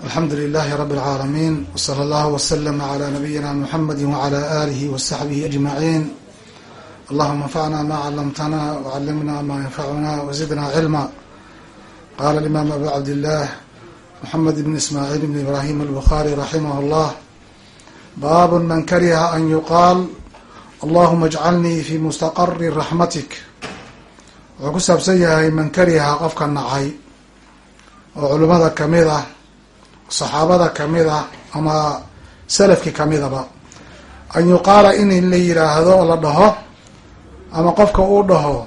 alxamdu lilahi rabi اlcaalamiin wsala allahu waslama cala nabiyina muxamadi wacala alihi wasaxbihi ajmaciin allahuma anfacna ma calamtana wcalimna ma yanfacuna wazidna cilma qala alimaam abu cabdillaah moxamed ibn ismaaciil ibn ibrahim albukhari raximah llah baabun man kariha an yuqaal allahuma ajcalnii fi mustaqari raxmatik wuxuu ku saabsan yahay man kariha qofka nacay oo culimada ka mid ah saxaabada ka mid ah ama salafki kamidaba an yuqaala in la yiraahdo la dhaho ama qofka uu dhaho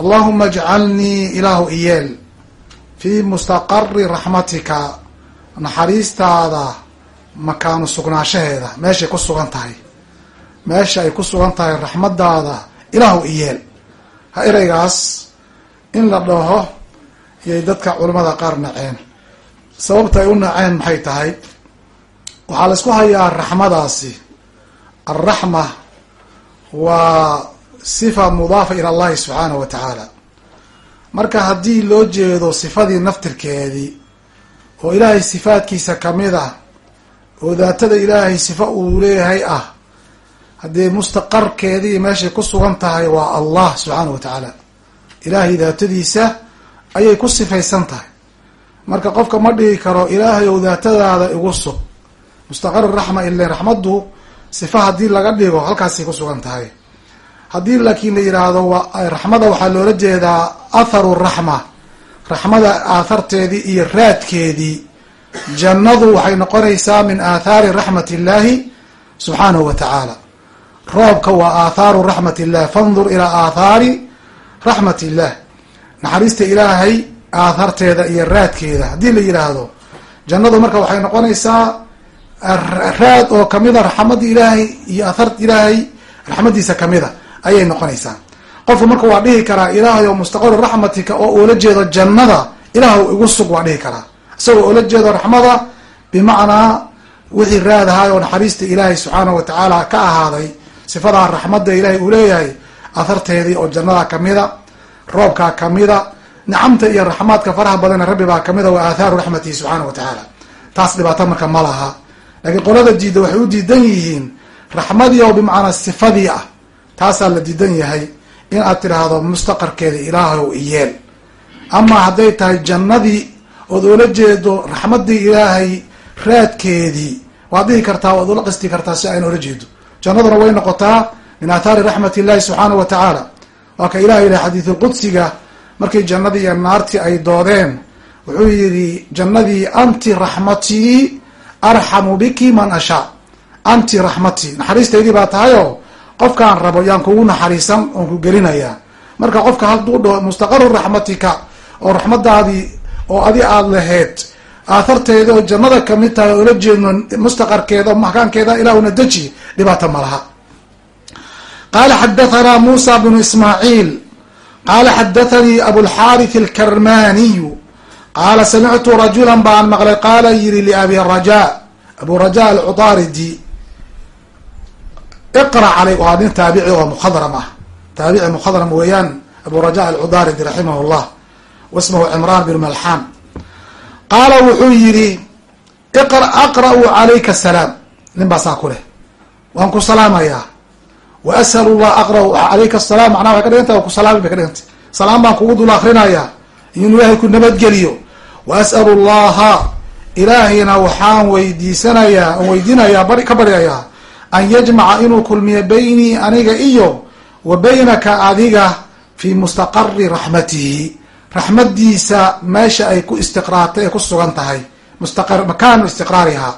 allahuma ajcalnii ilaahu iyeel fii mustaqari raxmatika naxariistaada makaanu sugnaanshaheeda meeshay ku sugan tahay meesha ay ku sugan tahay raxmadaada ilaahu iyeel. Ha ereygaas in la dhaho iyay dadka culimada qaar naceen sababta ay u naceen maxay tahay? Waxaa la isku hayaa raxmadaasi. Alraxma waa sifa mudaafa ila allahi subxaanahu wa tacaala. Marka haddii loo jeedo sifadii naftirkeedii oo ilaahay sifaadkiisa ka mid ah oo daatada ilaahay sifa uu leeyahay ah haddii mustaqarkeedii meeshay ku sugan tahay waa allah subxaanahu wa tacaala. Ilaahay daatadiisa ayay ku sifaysan tahay marka qofka ma dhigi karo ilaahay ou daatadaada igu sug. Mustaqar raxma ile raxmaddu sifa haddii laga dhigo halkaasay ku sugan tahay. Haddii laakiin la yidhaahdo raxmada waxaa loola jeedaa atharu raxma. Raxmada aatharteedii iyo raadkeedii. Jannadu waxay noqonaysaa min aathaari raxmat illahi subxaanahu wa tacaala. Roobka waa aathaaru raxmat illah fandur ilaa aathaari raxmat illah naxariista ilaahay aatharteeda iyo raadkeeda. Haddii la yidhaahdo jannadu marka waxay noqonaysaa raad oo kamida raxmadda ilaahay iyo athar ilaahay raxmadiisa kamida ayay noqonaysaa. Qofku marka waa dhihi karaa ilaahay oo mustaqaru raxmatika oo ula jeedo jannada ilaahw igu sug waa dhihi karaa. Isagoo ula jeedo raxmada bimacnaa wixii raadahay oo naxariista ilaahay subxaanahu wa tacaala ka ahaaday sifadaa raxmadda ilaahay uu leeyahay atharteedii oo jannada kamida roobkaa kamida nicamta iyo raxmaadka faraha badana rabbi baa kamida wa aathaaru raxmatihi subxaana wa tacaala. Taas dhibaato marka ma laha. Laakiin qolada diida waxay u diidan yihiin raxmadii oo bimacnaa sifadii ah. Taasaa la diidan yahay in aad tidhaahdo mustaqarkeeda ilaahow iyeel ama hadday tahay jannadii ood ula jeedo raxmadii ilaahay raadkeedii. Waad dhihi kartaa waad ula qasti kartaa si ayna ula jeedo. Jannaduna way noqotaa min aathaari raxmat illahi subxaanahu wa tacaala. Waa ka ilaha ilahy xadiisulqudsiga markii jannadii iyo naartii ay doodeen wuxuu yidhi jannadii anti raxmatii arxamu biki man ashaa anti raxmatii naxariistaydii baa tahay oo qofkaan rabo yaan kugu naxariisan oon ku gelinayaa marka qofka hadduu dhaho mustaqaru raxmatika oo raxmadaadii oo adi aada laheyd aatharteeda oo jannada ka mid tahay oola jeedno mustaqarkeeda oo makaankeeda ilaahuna deji dhibaato ma laha. Qaala xadathana muusa bnu ismaaciil qaala xadathanii abulxaarith alkarmaniyu qaala samictu rajula baan maqlay qaala yiri liabi raja abu raja alcudaaridi iqra calay waa nin taabici oo mukhadram ah taabici mukhadram weeyaan abu raja alcudaaridi raximah llah wasmahu cimraan bin malxaan qaala wuxuu yidhi aqra'u calayka asalaam nin baa saa ku leh waan ku salaamayaa wa ashal llah aqra'u calayka asalaam macnaha waxay ka dhigantah waa ku salaami bay ka dhigantay. Salaam baan kugu dul akrinayaa inuu ilaahay ku nabadgeliyo wa as'alu llaha ilaahayna waxaan weydiisanayaa aan weydiinayaa bari ka baryayaa an yajmaca inuu kulmiyo baynii aniga iyo wa baynaka adiga fii mustaqari raxmatihi. Raxmadiisa meesha ay ku istiqraartay ay ku sugan tahay. Mustaqar makaanu istiqraarihaa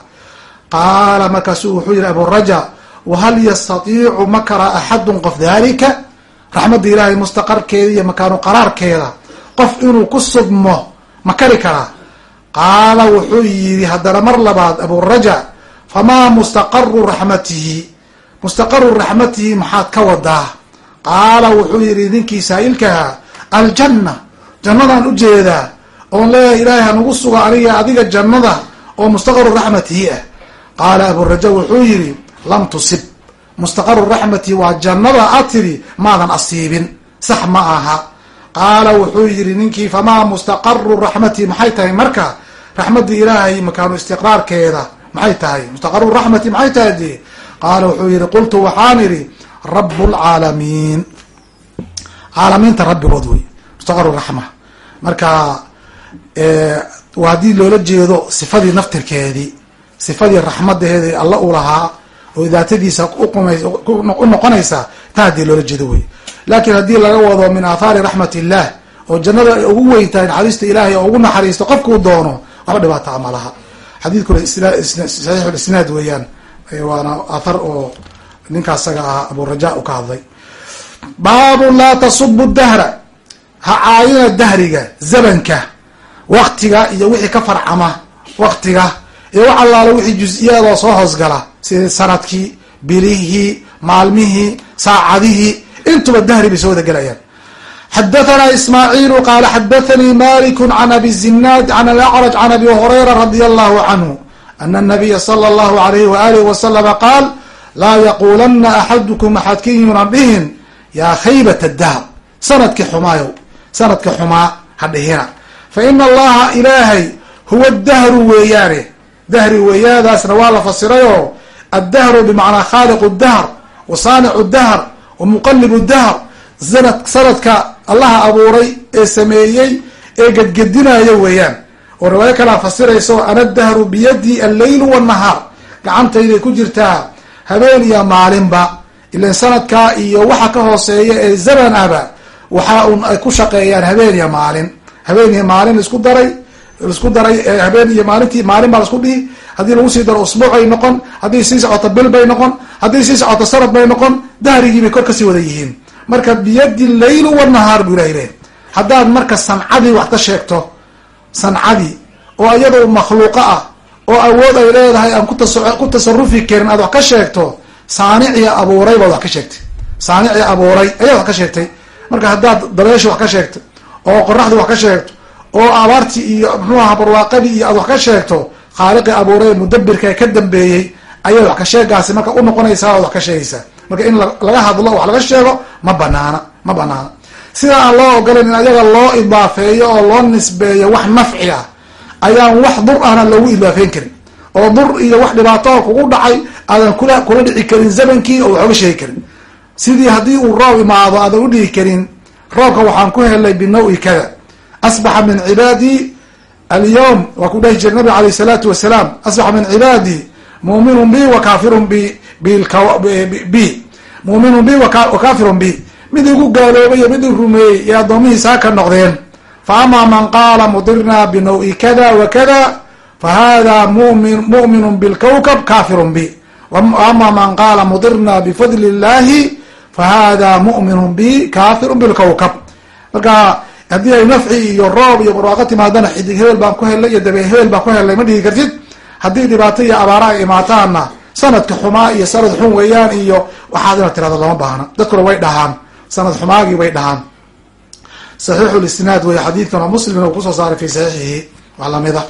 qaala markaasuu wuxuu yihi aburaja wahal yastatiicu makara axadun qof dalika raxmadda ilaahay mustaqarkeeda iyo makaanu qaraarkeeda qof inuu ku sugmo ma kari karaa qaala wuxuu yidhi haddana mar labaad aburaja famaa mustaqaru raxmatihi? Mustaqaru raxmatihi maxaad ka wadaa? Qaala wuxuu yidhi ninkii saa-ilkaha aljanna jannadaan u jeedaa oon leeyahay ilaahay hanugu suga aniga adiga jannada oo mustaqaru raxmatihi ah. Qaala aburaja wuxuu yidhi lam tusib. Mustaqaru raxmatihi waa jannada aad tidhi maadan asiibin. Sax ma aha. Qaala wuxuu yidhi ninkii famaa mustaqaru raxmati? Maxay tahay marka? Raxmadii ilaahay makaanu istiqraarkeeda. Maxay tahay? Mustaqaru raxmati maxay tahay dee qaala wuxuu yihi qultu waxaan idhi rabu lcaalamiin caalamiinta rabbigood wey. Mustaqaru raxma. Marka waa haddii loola jeedo sifadii naftirkeedii sifadii raxmadaheeda alla u lahaa oo daatadiisa u noqonaysa ta haddii loola jeedo wey laakiin haddii laga wado min aathaari raxmat illah oo jannada ay ugu weyn tahay naxariista ilaahay oo ugu naxariisto qofkuu doono waxba dhibaata ma laha. Xadiidkuna saxiixu lisnaad weeyaan. Waana athar oo ninka asaga ah aburaja u ka hadlay. Baabu laa tasubu dahra. Ha caayina dahriga zamanka waktiga iyo wixii ka farcama waktiga iyo wax allaale wixii jus-iyadoo soo hoosgala sida sannadkii bilihii maalmihii saacadihii intuba dahri bay soo wada gelayaan. Xadathana ismaaciilu qaala xadathanii maliku can abi zinaad can alacraj can abi hurayra radia allahu canhu ana anabiya sala allahu alayhi waalihi wasalama qaal laa yaqulana axadukum axadkin yunan dhihin yaa khaybata dahr sannadkii xumaayow sanadka xumaa ha dhihina fa ina allaha ilaahay huwa dahru weeyaane dahri weeyaadaasna waa la fasirayoo addahru bimacnaa khaaliqu dahr wa saanicu dahr wa muqalibu dahr sanad sanadka allaha abuuray ee sameeyey ee gedgedinayo weeyaan oo riwaayo kalaa fasirayso ana dahru biyadi alleylu wanahaar gacantayday ku jirtaa habeen iyo maalinba ilan sanadkaa iyo waxa ka hooseeya ee zaman ahba waxa un ay ku shaqeeyaan habeen iyo maalin habeen iyo maalin isku daray isku daray habeen iyo maalintii maalin baa la isku dhihi. Haddii lagu sii daro usbuucay noqon haddii sii socoto bil bay noqon haddii sii socoto sanad bay noqon dahrigii bay kor ka sii wada yihiin. Marka biyadi leylu wanahaar buu ilahay lehy haddaad marka sancadii wax ka sheegto sancadii oo iyadoo makhluuqo ah oo awood ay leedahay aan ku tasarufi karin aad wax ka sheegto saanicii abuuray baad wax ka sheegtay. Saanicii abuuray ayaad wax ka sheegtay. Marka haddaad dabeeshi wax ka sheegto oo qoraxdii wax ka sheegto oo abaartii iyo muxuu aha barwaaqadii iyo aad wax ka sheegto khaaliqii abuuray mudabirka ee ka dambeeyey ayaad wax ka sheegaasi marka unoqonaysaa oad wax ka sheegaysaa. Marka in laga hadlo wax laga sheego ma banaana ma banaana. Sida aan loo ogolayn in ayaga loo idaafeeyo oo loo nisbeeyo wax nafci ah ayaan wax dur ahna loogu idaafeyn karin. Oo dur iyo wax dhibaatoo kugu dhacay aadan kula kula dhici karin zamankii oo wax oga sheegi karin. Sidii haddii uu roob imaado aadan u dhihi karin roobka waxaan ku helay binawi kada asbaxa min cibaadii alyawm waa ku dhahi jiray nabig alayh salaatu wasalaam asbaxa min cibaadii muminun bi wa kafirun bi bi muminun bi wa kafirun bi mid igu gaaloobay iyo mid i rumeeyey iyo addoomihiisaa ka noqdeen fa ama man qaala mudirna binawi kada wa kada fa hada mumin mu'minu bilkawkab kafirun bi ama man qaala mudirna bifadli illahi fa hada mu'minu bi kafirun bilkawkab marka haddii ay nafci iyo roob iyo barwaaqo timaadana xidig hebel baan ku helay iyo dabe hebel baan ku helay ma dhihi kartid? Haddii dhibaato iyo abaara ay imaataanna sanadka xumaa iyo sanad xun weeyaan iyo waxaad inaad tirahdo lama baahna. Dadkuna way dhahaan. Sanad xumaagii bay dhahaan. Saxiixu lisnaad wey xadiidkan oo muslimna uu ku soo saaray fi saxiixihi. Wax lamida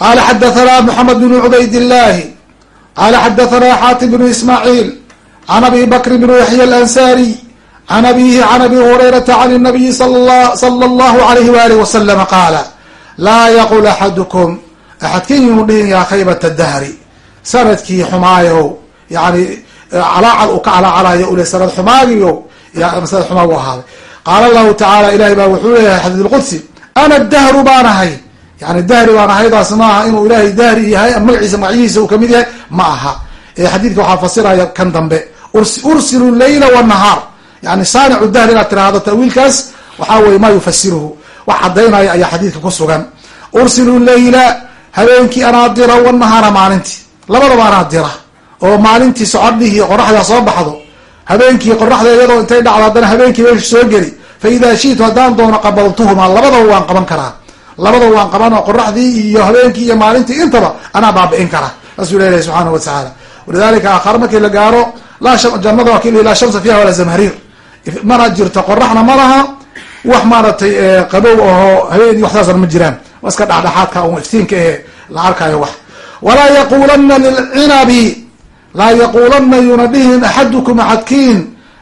qala xadathana moxamed bn cubayd illahi qala xadathana xaatim bnu ismaaciil. Can abi bakr bn yaxya alansariy can abihi can abi hurayrata can nabiyi sala allahu alayhi waalihi wasalama qaala laa yaqul axadukum axadkin yunu dhihin yaa khaybata dahri sannadkii xumaayow yani calaacal uu ka calaacalayo ule sanad xumaagiyo sanad xumaagu ahaaday qaala allahu tacaala ilahay baa wuxuu leeyahay xadiid lqudsi ana dahru baan ahay yani dahri baan ahaydaas ma aha inuu ilaahay dahri yahay magaciisa magacyihiisa uu ka mid yahay ma aha ee xadiidka waxaa fasiraya kan dambe ursilu yani saanicu dahri inaad tiraahdo tawiilkaas waxaa weye maa yufasiruhu wax cadaynaya ayaa xadiidka ku sugan. Ursilu leyla habeenkii anaadira wanahaara maalintii. Labadaba anaadira oo maalintii socodhihii qoraxdaa soo baxdo habeenkii qoraxda iyadoo intay dhacdo haddana habeenkii meesha soo geli fa idaa shiitu haddaan doono qabaltuhuma labadaba waan qaban karaa. Labadaba waan qaban oo qoraxdii iyo habeenkii iyo maalintii intaba anaa baabi'in kara saasuu leeyahay subxaana watacaala walidalika aakhare markii la gaaro jannada waa kil laa shamsa fiiha walaa zamhariir mana jirto qoraxna ma laha. Wax maaratay qabow ahoo habeen waxsaasna ma jiraan. Waa iska dhexdhexaadka un iftiinka ehe la arkayo wax. Walaa yaqulana lilcinabi laa yaqulana yuna dhihin axadukum axadkiin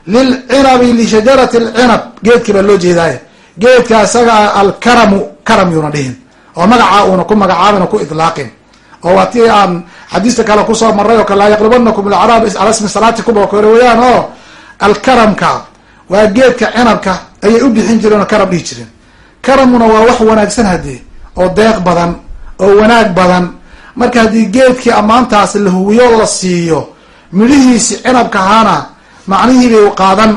lilcinabi lishajarati alcinab. Geedkii baa loo jeedaaye. Geedka isaga alkaramu karam yuna dhihin oo magacaa uuna ku magacaabin oo ku idlaaqin. Oo waa tii aan xadiista kale ku soo maray oo kale laa yaqribanakum alacraab cala smi salaatikum oo kale weyaan oo alkaramka waa geedka cinabka ayay u bixin jireen oo karam dhihi jireen. Karamuna waa wax wanaagsan haddii oo deeq badan oo wanaag badan. Marka haddii geedkii ammaantaas la huwiyo la siiyo midhihiisi cinabka ahaana macnihiibay qaadan.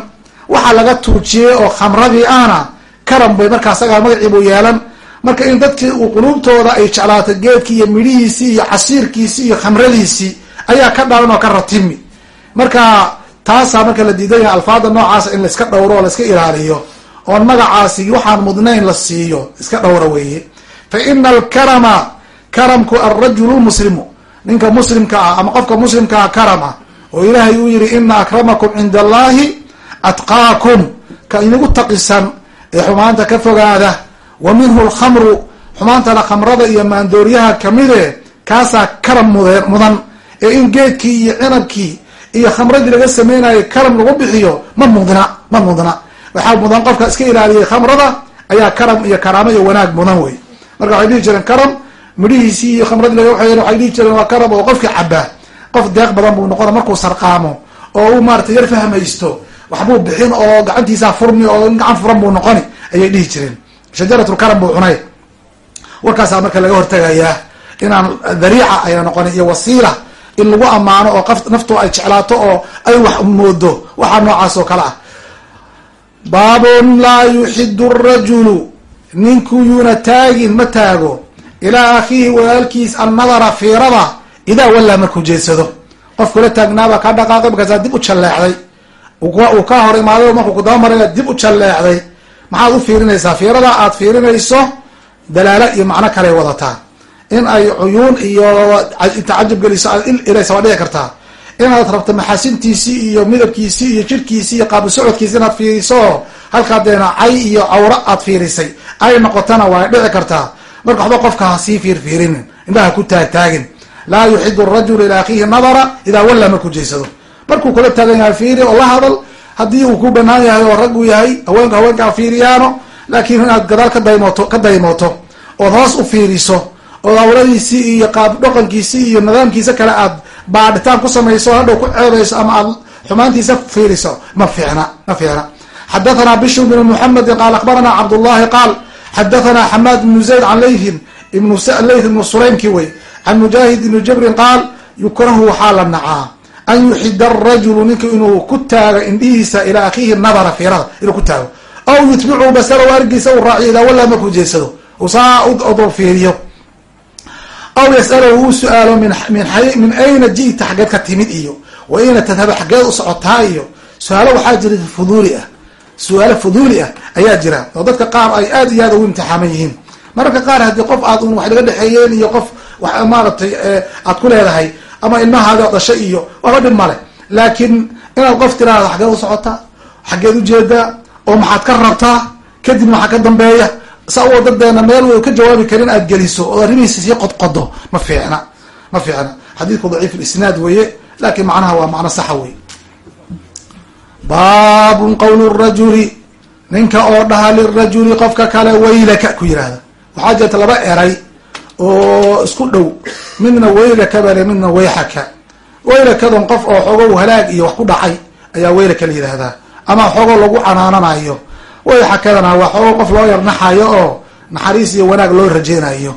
Waxaa laga tuujiyey oo khamradii ahna karam bay markaa asagaa magaciibuu yeelan. Marka in dadkii uu quluubtooda ay jeclaato geedkii iyo midhihiisii iyo casiirkiisii iyo khamradiisii ayaa ka dhalan oo ka ratimi. Marka taasaa marka la diidan yahay alfaada noocaasa in laiska dhowro oo laiska ilaaliyo oon magacaasi waxaan mudnayn la siiyo iska dhowra weeye. Fa ina alkarama karamku alrajulu muslimu. Ninka muslimka ah ama qofka muslimka ah karam ah oo ilaahay uu yihi ina akramakum cinda allahi atqaakum. Ka inagu taqisan ee xumaanta ka fogaada wa minhu alkhamru. Xumaantana khamrada iyo maandooriyaha kamide kaasaa karam mudan ee in geedkii iyo cinabkii iyo khamradii laga sameynayo karam lagu bixiyo ma mudna ma mudna. Waxaa mudan qofka iska ilaaliyay khamrada ayaa karam iyo karaamo iyo wanaag mudan wey marka waxay dhihi jireen karam midhihiisii iyo khamradii laga waxay waxay dhihi jireen waa karam oo qofkii cabaa qof deeq badan buu noqona markuu sarqaamo oo uu maarata yar fahmaysto waxbuu bixin oo gacantiisaa furmi oo gacan furan buu noqoni ayay dhihi jireen. Shajaratulkaram buu cunay. Warkaasaa marka laga hortagayaa inaan dariica ayna noqonin iyo wasiila in lagu ammaano oo naftu ay jeclaato oo ay wax moodo waxaa noocaas oo kale ah. Baabun laa yuxidu rajulu ninku yuuna taagin ma taago. Ilaa akhiihi walaalkiis annadara fiirada idaa wallaa markuu jeedsado qof kula taagnaabaa kaa dhaqaaqay markaasaa dib u jalleecday. Uu ka hor imaado markuu kudaba marina dib u jalleecday. Maxaad u fiirinaysaa? Fiirada aad fiirinayso dalaalo iyo macno kaley wadataa in ay cuyuun iyo tacajub geliso ilaysa waa dhici kartaa. Inaad rabto maxaasintiisii iyo midabkiisii iyo jirhkiisii iyo qaabu socodkiisi inaad fiiriso halkaa deena cay iyo cawro aad fiirisay ay noqotana waa dhici kartaa. Marka waxba qofka ha sii fiirfiirinin indhaha ku taagtaagin laa yuxidu rajulu ilaa akhiihi nadara idaa wallaa markuu jeysado markuu kula taagan yahay fiiri oo la hadal haddii uu ku banaan yahay oo rag uu yahay haweenka haweenkaa fiiriyaano laakiin inaad gadaal ka daymooto ka daymooto ood hoos u fiiriso awladiisii iyo qaab dhaqankiisii iyo nidaamkiisa kale aad baadhitaan ku samayso hadhow ku ceebayso ama aad xumaantiisa fiiriso ma fiicna ma fiicna. Xadathana bishr bn muxamedi qaal akhbarana cabdullahi qaal xadathana xamaad ibnu zayd can laythin ibnu layth ibnu sulaymki wey can mujaahid ibni jabrin qaal yukrahu waxaa la nacaa an yuxida arajulu ninka inuu ku taago indhihiisa ilaa akhiihi nadara fiirada inuu ku taago. Aw yutbicu basarahu argiisa uu raaciyo idaa wallaa markuu jeedsado uu saa odol fiiriyo aw yasalahu uu su'aalo min ayna ji'ta xaggeed ka timid iyo wa ayna tadhaba xaggeed u socotaa iyo su'aalo waxaa jira fuduuli ah su'aalo fuduuli ah ayaa jira oo dadka qaar ay aad iyo aad ugu imtixaaman yihiin mararka qaar haddii qof aad un wax laga dhexeeyeen iyo qof wax maaragtay aad ku leedahay ama ilmahaada dhashay iyo waxba dhib male laakiin inaad qof tiraahdo xaggeed u socotaa xaggeed u jeedaa oo maxaad ka rabtaa kadibna waxaa ka dambeeya sa u meel uu ka jawaabi karin aad geliso oo arrimihiisa sii qodqodo ma fiicna ma fiicna. Xadiidku daciif lisnaad weeye laakiin macnaha waa macno saxa wey baabun qowlu rajuli ninka oo dhaha lirajuli qofka kale waylaka ku yihahda waxaa jirta laba eray oo isku dhow. Midna waylaka bale midna wayxaka. Waylakadon qof oo xoogo halaag iyo wax ku dhacay ayaa waylaka la yidhaahdaa ama xoogo lagu canaananayo wayxakadana waa xoogo qof loo yarnaxayo oo naxariis iyo wanaag loo rajeynayo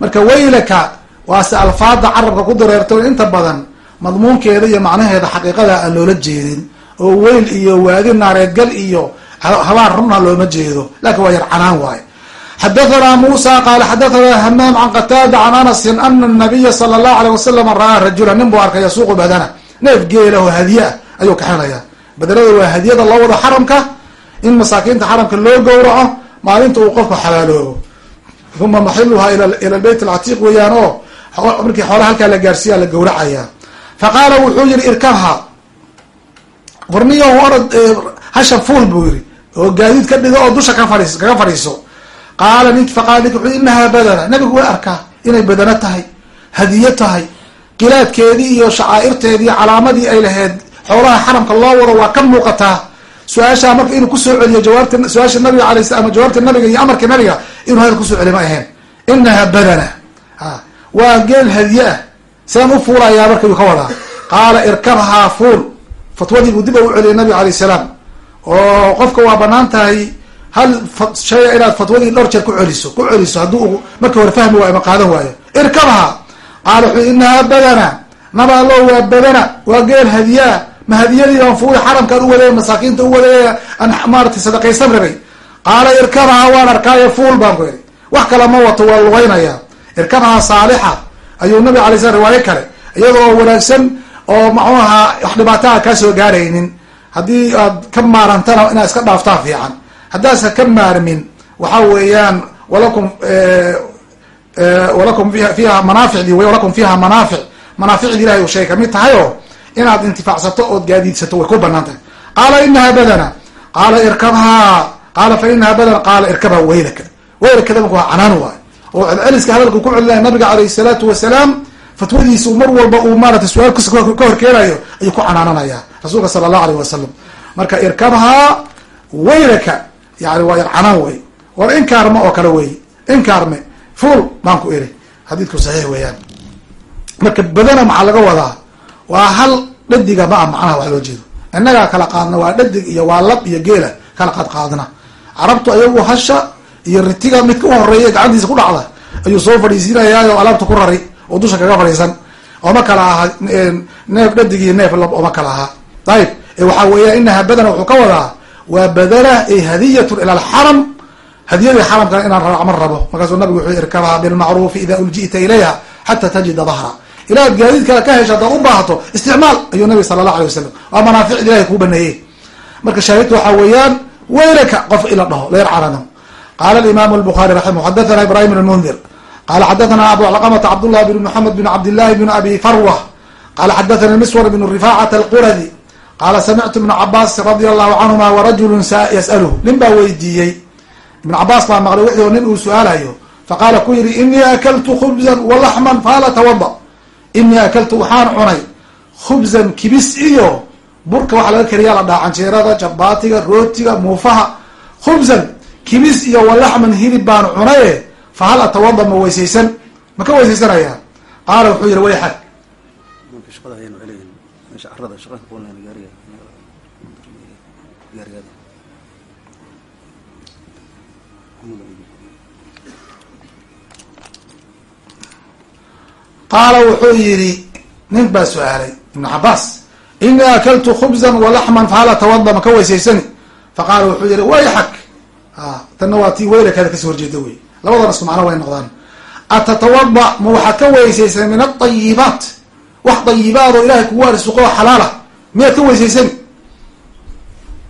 marka waylaka waase alfaada carabka ku dareerto inta badan madmuunkeeda iyo macnaheeda xaqiiqada aan loola jeedin oo weyl iyo waadi naareedgal iyo habaan runna looma jeedo laakiin waa yar canaan waayo xadathana musa qaala xadathana hamaam can qataada can anasin ana nabiya sala allahu aleyh wasalam ra'aa rajula nin buu arkay yasuuqu badana. Neef geela oo hadiye ah ayuu kaxinaya badelada waa hadiyada loo wado xaramka in masaakiinta xaramka loo gowraco maalinta uu qofku xalaaloobo. Uma maxiluha ila lbeyt alcatiiq weeyaan oo markii xoolaha halkaa la gaarsiiya la gowracaya faqaala wuxuu yihi irkabha warniyo orad hashan fuul buu yihi oo gaadiid ka dhigo oo dusha ka fadhiis kaga fadhiiso. Qaala nink faqaala nink wuxuu inahaa badana. Nabigu way arkaa inay badano tahay hadiyo tahay qilaadkeedii iyo shacaa'irteedii calaamadii ay lahayd xoolaha xaramka loo wado waa ka muuqataa su'aashaa marka inuu ku soo celiyo jawaabta su'aasha nabiga alay slam ama jawaabta nabiga iyo amarka nabiga inuu hadal ku soo celiyo ma ahayn. Inaha badana waa geel hadiye ah. Saan u fuulayaa marka yuu ka wadaa qaala irkabhaa fuul. Fatwadii buu dib u celiyay nabiga alayh salaam. Oo qofka waa bannaan tahay hal shaya inaad fatwadii dhowr jeer ku celiso ku celiso hadduu markii hore fahmi waayo ma qaadan waayo. Irkabhaa qaala wuxuu inahaa badana nabaalo waa badana waa geel hadiyaa ma hadiyadii aan fuuli xaramkaan u waday masaakiinta u waday aan maaratay sadaqaysan rabay. Qaala irkabhaa waan arkaayo fuul baan ku iri wax kale ma wato waa lugaynaya. Irkabhaa saalixa ayuu nabig alay slam riwaayo kale iyadoo wanaagsan oo muxuu ahaa wax dhibaataa kaa gaaraynin. Haddii aad ka maarantana inaad iska dhaaftaa fiican. Haddaasa ka maarmin waxa weeyaan walakum walakum fiiha manaaficdii walakum fiiha manaafic. Manaaficdii ilahay uu sheegay ka mid tahay oo inaad intifaacsato ood gaadiidsato way ku bannaan tahay qaala inaha badana. Qaala irkabhaa qaala fa inaha badana. Qaala irkabha waylaka waylakada marka waa canaan waay oo celceliska hadalku ku celinaya nabiga alayh salaatu wasalaam fatwadiisu mar walba uu maarata su'aal ka horkeenayo ayuu ku canaananaya rasuulka sala allahu alayh wasalam marka irkabhaa waylaka yani waa canaan wey. War inkaarme oo kale wey. Inkaarme fuul baan ku iri. Xadiidku saxiix weeyaan. Marka badana maxaa laga wadaa? Waa hal dhadiga ma ah macnaha wax loo jeedo. Innagaa kala qaadna waa dhadig iyo waa lab iyo geela kala qaad qaadna. Carabtu ayagu hasha iyo ritiga midka u horreeya gacantiisa ku dhacda ayuu soo fadhiisiinayaa oo alaabta ku rari oo dusha kaga fadhiisan. Ooma kala aha neef dhadig iyo neef lab ooma kala aha. Ayib waxaa weeya inaha badana wuxuu ka wadaa waa badana ay hadiyatun ila alxaram hadiyadii xaramkana inaan raacma rabo. Markaasuu nabigu wuxuu irkabhaa bilmacruufi ida ulji'ta ilayha xata tajida dahra ilaa ad gaadiidkala ka hesha haddaad u baahato isticmaal ayuu nabiga sala allah alay wasalam waa manaaficda ilahay kuu baneeyey. Marka shaahidku waxaa weeyaan weylaka qof ila dhaho leer carano qaala imaamu lbukhari raximah xadathana ibrahim bn mundir. Qala xadathana abu alqamata cabdullah bn moxamed bn cabdillahi bn abi farwa. Qala xadathana miswar bn rifacata alquradi. Qaala samictu ibna cabaas radia allahu canhuma warajulun yas'aluh nin baa weydiiyey. Ibn cabaas baa maqlay wixii nin uu su'aalayo. Faqaala ku yihi inii akaltu khubzan walaxman faala tawada inii akaltu waxaan cunay khubzan kibis iyo burka waxa laga kariyaa la dhaha canjeerada jabaatiga rootiga muufaha. Khubzan kibis iyo walaxman hilib baan cunaye fahal atawada ma weysaysan. Ma ka weysaysanaya? Qaala wuxuu yihi wayxad qaala wuxuu yihi nin baa su'aalay ibn cabaas inii akaltu khubzan walaxman fahal atawada ma ka weysaysani? Faqaala wuxuu yihi wayxak. Tanna waa tii weylakaada ka soo horjeeda wey labadan isku macno way noqdaan. Atatawada ma waxaad ka weysaysay min aayibaat wax dayibaad oo ilahay kugu arsuqo xalaala miyaad ka weysaysani?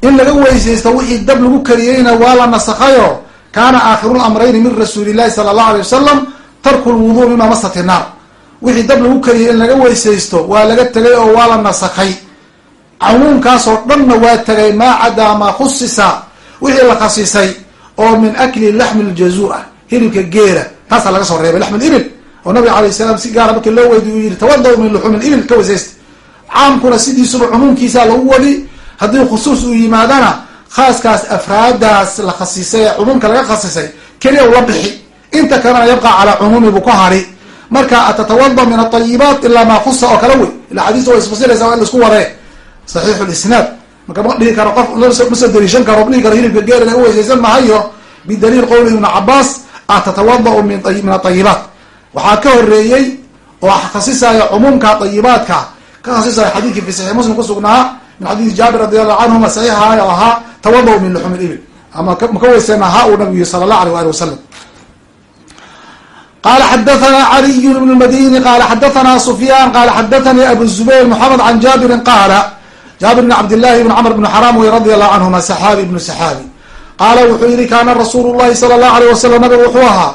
In laga weysaysto wixii dab lagu kariyeyna waa la nasakayo kaana aakhiru lamrayni min rasuuli llahi sala allahu alay wasalam tarku lwudu mima masati naar wixii dab lagu kariyay in laga weysaysto waa laga tegay oo waa la nasakay cumuumkaasoo dhanna waa tegay maa cadaa maa khusisa wixii la khasisay oo min akli laxmi ljazuu ah hilibka geela taasaa laga soo reebay laxm libil oo nabiga alayh salaam si gaara markii loo weydiy uu yihi tawada min luxuumi libil ka weysaysta. Caamkuna sidiisuba cumuumkiisaa lagu wadi. Haddii khusuus uu yimaadana khaaskaas afraadaas la khasisay ee cumuumka laga khasisay keliya ula bixi. Inta kalena yabqa calaa cumuumi buu ku hari marka atatawada min aayibaat ilaa maa khusa oo kale wey. Ila xadiista way isfasiraysa waa in la isku waree. Saxiixu lisnaad marka ma dhihi karo qof ma soo dariishan karo ma dhihi karo hilibka geelina u weysaysan mahayo bidaliil qowli ibnu cabaas atatawada min aayibaat waxaa ka horeeyey oo khasisaya cumuumka ayibaadka ka khasisaya xadiidkii fi saxiix muslim kusugnaa min xadiidi jaabir radi allahu canhuma saxiixahay oo ahaa tawada min luxum libil ama maka weyseen ahaa uu nabigu sala allah alيh ali wasalam qala xadathana caliy bn madini qala xadathana sufyan qala xadathani abu zubayr moxamed can jaabirin qaala jaabir bn cabdillahi bn camr bn wey radi allahu canhuma saxaabi ibnu saxaabi qaala wuxuu yihi kaana rasuulu llahi sala allahu alayh wasalam nabigu wuxuu ahaa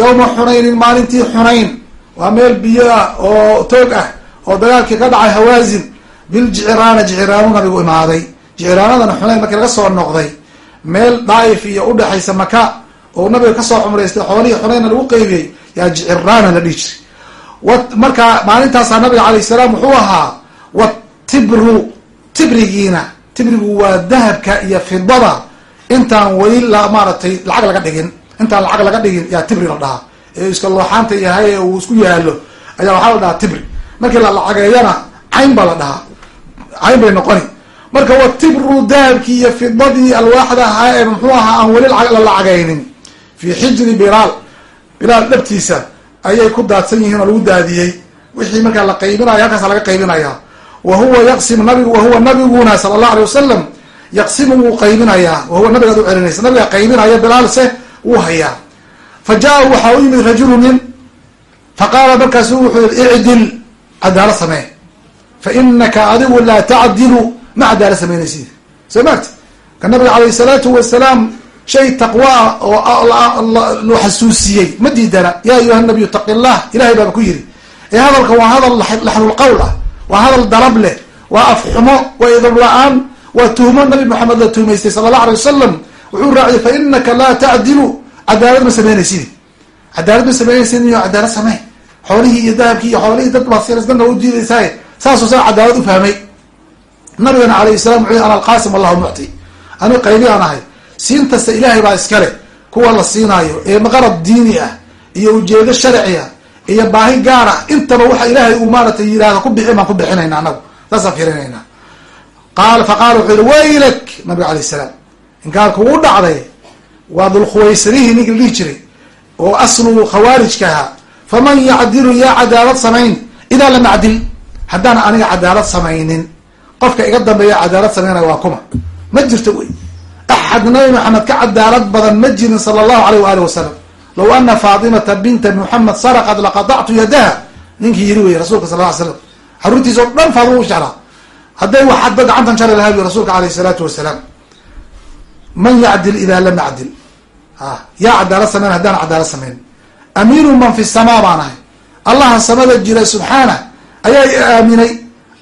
yowma xunaynin maalintii xunayn waa meel biyo ah oo toog ah oo dagaalkii ka dhacay hawaazin biljiciraana jiciraanu nabigu imaaday jiciraanadana xunayn markii laga soo noqday meel daaif iyo udhexaysa maka oo nabiga ka soo cumraystay xoolihii xunaynna lagu qeybiyey jiciraana la dhihi jiray. W marka maalintaasaa nabiga alayh salaam wuxuu ahaa watibru tibrigiina. Tibrigu waa dahabka iyo fidada intaan weli la maaratay lacag laga dhigin. Intaan lacag laga dhigin yaa tibri la dhahaa. Ee iska looxaanta yahay ee uu isku yaalo ayaa waxaa la dhahaa tibri. Markii la lacageeyana cayn baa la dhahaa. Cayn bay noqoni. Marka wa tibru dahabkii iyo fidadii alwaaxda ahaa ee muxuu ahaa aan weli la lacagaynin. Fii xijri bilaal bilaal dhabtiisa ayay ku daadsan yihiin oo lagu daadiyey. Wixii markaa la qaybinaya halkaasa laga qaybinaya wa huwa yaqsim nabigu wahuwa nabiguna sala allahu alay wasalam yaqsimu wuu qaybinayaa. Wahuwa nabigaad u celinaysa nabiga qaybinaya bilaalse wuu hayaa. Fa jaa waxaa u yimid rajulu nin fa qaala markaasu wuxuu yihi icdil cadaalo samee. Fa inaka adigu laa tacdilu ma cadaalo samaynaysid soo maagti ka nabiga calayh salaatu wasalaam shay taqwaa oo loo xasuusiyey. Ma diidana? Yaa ayuha nabiyu taqi llah ilahay baaba ku yiri ee hadalka waa hadal laxnulqawl ah. Waa hadal dalab leh. Waa afxumo waa idab la'aan. Waa tuhmo. Nabi maxamed la tuhmaystay sala allah alay wasalam wuxuu raaciyay fa inaka laa tacdilu cadaalad ma samaynaysid cadaalad ma samaynaysid iyo cadaalad samey xoolihii iyo dahabkii iyo xoolihii dad baad siras dadna u diidaysaay saasuu saa cadaalad u fahmay. Nabigana alayh salam wuxuu ana alqaasim allahu mucti ani qaybi aan ahay siintasta ilaahay baa iskale. Kuwa la siinaayo ee maqarab diini ah iyo ujeedo sharci ah iyo baahi gaar ah intaba waxa ilaahay uu maaratay yihahda ku bixin baan ku bixinayna anagu. Saasaan fiirinayna qaal fa qaala wuxuu yihi waylak nabiga alayh salaam. Inkaalku uu dhacday waa dulkhuwaysarihii ninki la dhihi jiray oo aslu khawaarijka ahaa. Faman yacdilu yaa cadaalad samayn idaa lam acdil. Haddaan aniga cadaalad samaynin qofka iga dambeeya cadaalad samaynaya waa kuma. Ma jirto wey axad nabi maxamed ka cadaalad badan ma jirin sala allahu alayh waali wasalam low ana faatimata binta muxamed saraqad laqadactu yadaha. Ninkii yiri wey rasulka sal ly slam xaruntiisa oo dhan faadima u jeclaa hadday wax hadba gacantan jari lahaa bu rasuulka alayh salaatu wasalaam. Man yacdil idaa lam acdil a yaa cadaalad samayn haddaan cadaalad samayn amiinu man fi samaa baan ahay. Allaha samada jira subxaana ayaa i aaminay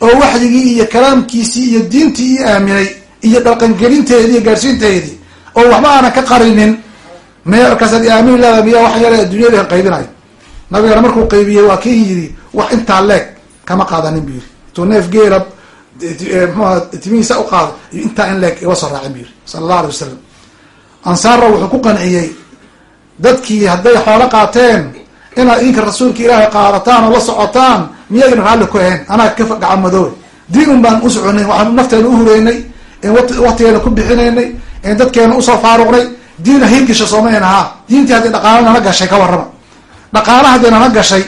oo waxyigii iyo kalaamkiisii iyo diintii i aaminay iyo dhalqangelinteedii iyo oo waxba aanan ka qarinin me markaasaad i aamini leeda miya wax yare addunyada qaybinayo nabigana markuu qaybiyey waa kii yidhi wax intaa leeg kama qaadanin bu yiri intuu neef geela mxuaha timihiisa u qaaday iyo intaa in leeg iga soo raacin bu yiri sala allah alay wasalam ansaarra wuxuu ku qanciyey dadkii hadday xoolo qaateen inaad idinka rasuulka ilaahay qaadataan oo la socotaan miyayna raalli ku ahayn? Anaa ka gacan madooy diin un baan u soconay waxaan nafteena uhureynay waktigeena ku bixinaynay dadkeena u soo faaruqnay. Diina hirgisha soomayn ahaa. Diintii haddii dhaqaalo nala gashay ka warrama. Dhaqaala haddii nala gashay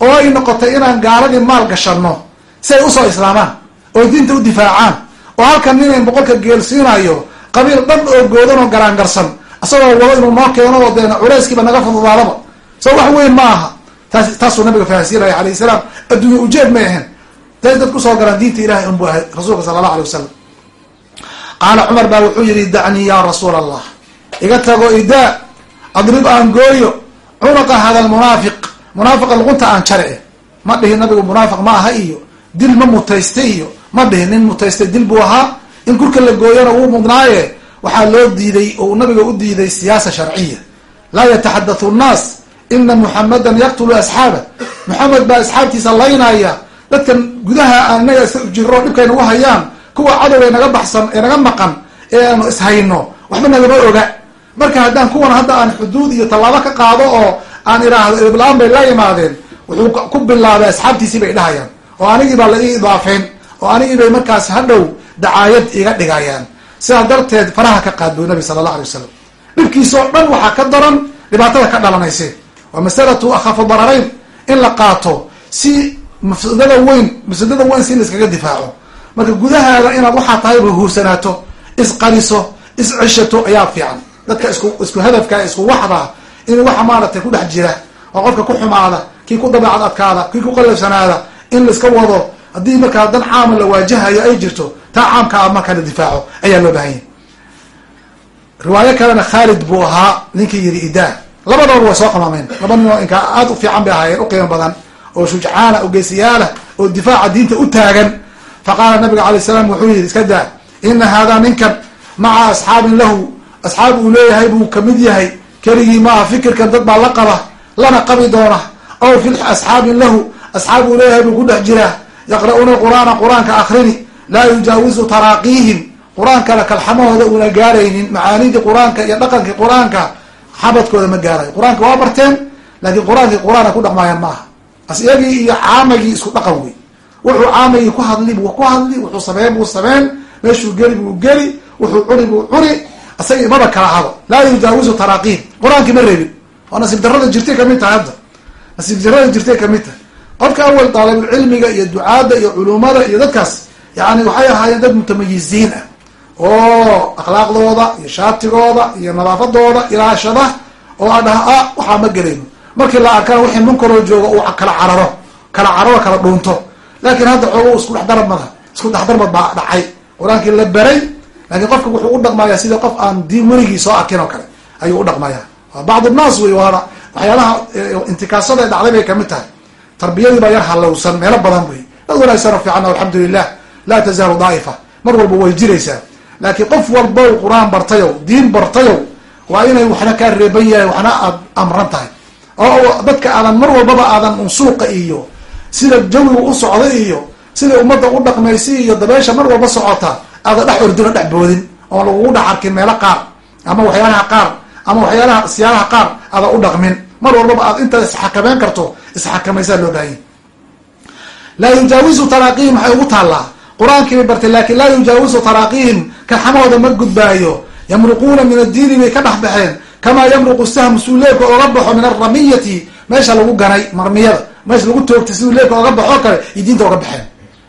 oo ay noqotay inaan gaaladii maal gashano si ay u soo islaamaan oo diinta u difaacaan oo halkan ninayn boqolka geelsiinayo qabiil dhan oo goodan oo garaangarsan isagoo wado inuu noo keeno oo dee culeyskiiba naga fududaadaba so wax weyn ma aha. Taas taasuu nabiga fahansiinaya alayh salaam. Adduunya ujeed may ahayn day dad ku soo galaan diinta ilahay unbu ahay rasuulka sala allah alay wasalam qaala cumar baa wuxuu yihi dacnii ya rasuula allah iga tago idaa adrib aan gooyo cunuqa hada lmunaafiq munaafiqa luqunta aan jare ma dhihin nabigu munaafiq ma aha iyo dil ma mutaystay iyo ma dhihin nin mutaystay dil buu ahaa. In kurka la gooyana wuu mudnaaye. Waxaa loo diiday oo nabiga u diiday siyaasa sharciya. Laa yataxadathu nnaas ina muxamadan yaqtulu asxaaba. Muxamed baa asxaabtiisa laynaya dadkan gudaha aan inaga is jiro dhibkay nagu hayaan kuwa cadowga naga baxsan ee naga maqan ee aanu ishayno waxba nagama oga. Marka haddaan kuwan hadda aan xuduud iyo tallaabo ka qaado oo aan idhaahdo iblaan bay la imaadeen wuxuu ku bilaabay asxaabtiisii bay dhahayaan oo anigii baa la ii idaafeen oo anigii bay markaas hadhow dacaayad iga dhigayaan. Sidaa darteed faraha ka qaad buu nabi sala allah alay wasalam dhibkiisa oo dhan waxaa ka daran dhibaatada ka dhalanayse waa masalatu akhafu dararayn in la qaato si mafsadada weyn mafsadada weyn si laiskaga difaaco marka gudahaada inaad waxaa tahayba huursanaato isqariso isceshato ayaa fiican. Dadka isku isku hadafka isku waxda in waxa maaragtay ku dhex jira oo qofka ku xumaada kii ku dabeecad adkaada kii ku qalafsanaada in laiska wado haddii markaa dan caama la waajahayo ay jirto taa caamkaa markaa la difaaco ayaa loo baahan yahy riwaayo kalena khaalid buu ahaa ninkii yidhi idaa. Labadoor way soo qamaameen laba nin oo inkaa aada u fiican bay ahaayeen u qiimo badan oo shujcaana oo oo difaaca diinta u taagan faqaala nabiga alay salam wuxuu yihi iska daa ina haadaa ninkan maca asxaabin lahu asxaab uu leeyahay buu ka mid yahay keligii maaha fikirkan dad baa la qaba lana qabi doona ow fi asxaabin lahu asxaab uu leeyahay buu ku dhex jiraa yaqra'uuna qur'aana qur'aanka akrini laa yujaawizu taraaqiihim qur'aankana kalxamahooda una gaaraynin macaanidii qur'aanka iyo dhaqankii qur'aanka xabadkooda ma gaarayo qur'aanka waa barteen laakiin qur'aankii qur'aan ay ku dhaqmaayaan ma aha as iyagii iyo caamagii isku dhaqan wey wuxuu caamagii ku hadli buu ku hadli wuxuu sameyn buu sameyn meeshuu geli buu geli wuxuu cuni buu cuni isagii maba kala hado. Laa yujaawizu taraaqiib. Qur'aankii ma reebin. Oo nasiib darada jirtay ka mid tahay hadda. Nasiib darada jirtay ka mid tahay. Qofka awal daalibulcilmiga iyo ducaadda iyo culumada iyo dadkaas yani waxay ahaayeen dad mutamayiziin ah. Oo akhlaaqdooda iyo shaatigooda iyo nadaafadooda ilaashada oo a dhaha a waxaa ma gelayno markii la arkana wixii munkaroo jooga uu kala cararo. Kala cararo kala dhuunto laakiin hadda xoogo isku dhexdarmada isku dhexdarmad baa dhacay. Qur'aankii la beray laakiin qofka wuxuu u dhaqmaya sida qof aan diin weligii soo arkin oo kale ayuu u dhaqmaya bacd nnaas wey waana waxyaalaha intikaasada ee dhacday bay ka mid tahay. Tarbiyadii baa yar halowsan meelo badan wey dad wanaagsan oo fiican alxamdu lilah laa tazaalu daa'ifa. Mar walba way jiraysaa. Laakiin qof walbow qur'aan bartayow diin bartayow waa inay waxna kaa reeban yahay waxna aad amran tahay. Oo dadka aadan mar walbaba aadan unsuuqa iyo sida jawiga u socda iyo sida ummadda u dhaqmaysi iyo dabeesha mar walba socota aadan dhex ordino dhex boodin oo lagugu dhex arkin meelo qaar ama waxyaalaha qaar ama waxyaalaha siyaalaha qaar aadan u dhaqmin. Mar walbaba aad intaad isxakameyn karto isxakamaysaa loo baahanya laa yujaawizu taraaqiihim waxay ugu taallaa. Qur'aankii bartay laakiin laa yujaawizu taraaqiihim karxamahooda ma gudbaayo. Yamruquuna min addiini bay ka dhex baxeen. Kamaa yamruqu sahmu siduu leebka baxo min alramiyati meesha lagu ganay marmiyada meesha lagu toogtay siduu leebka oga baxo kale iyo diinta oga baxeen.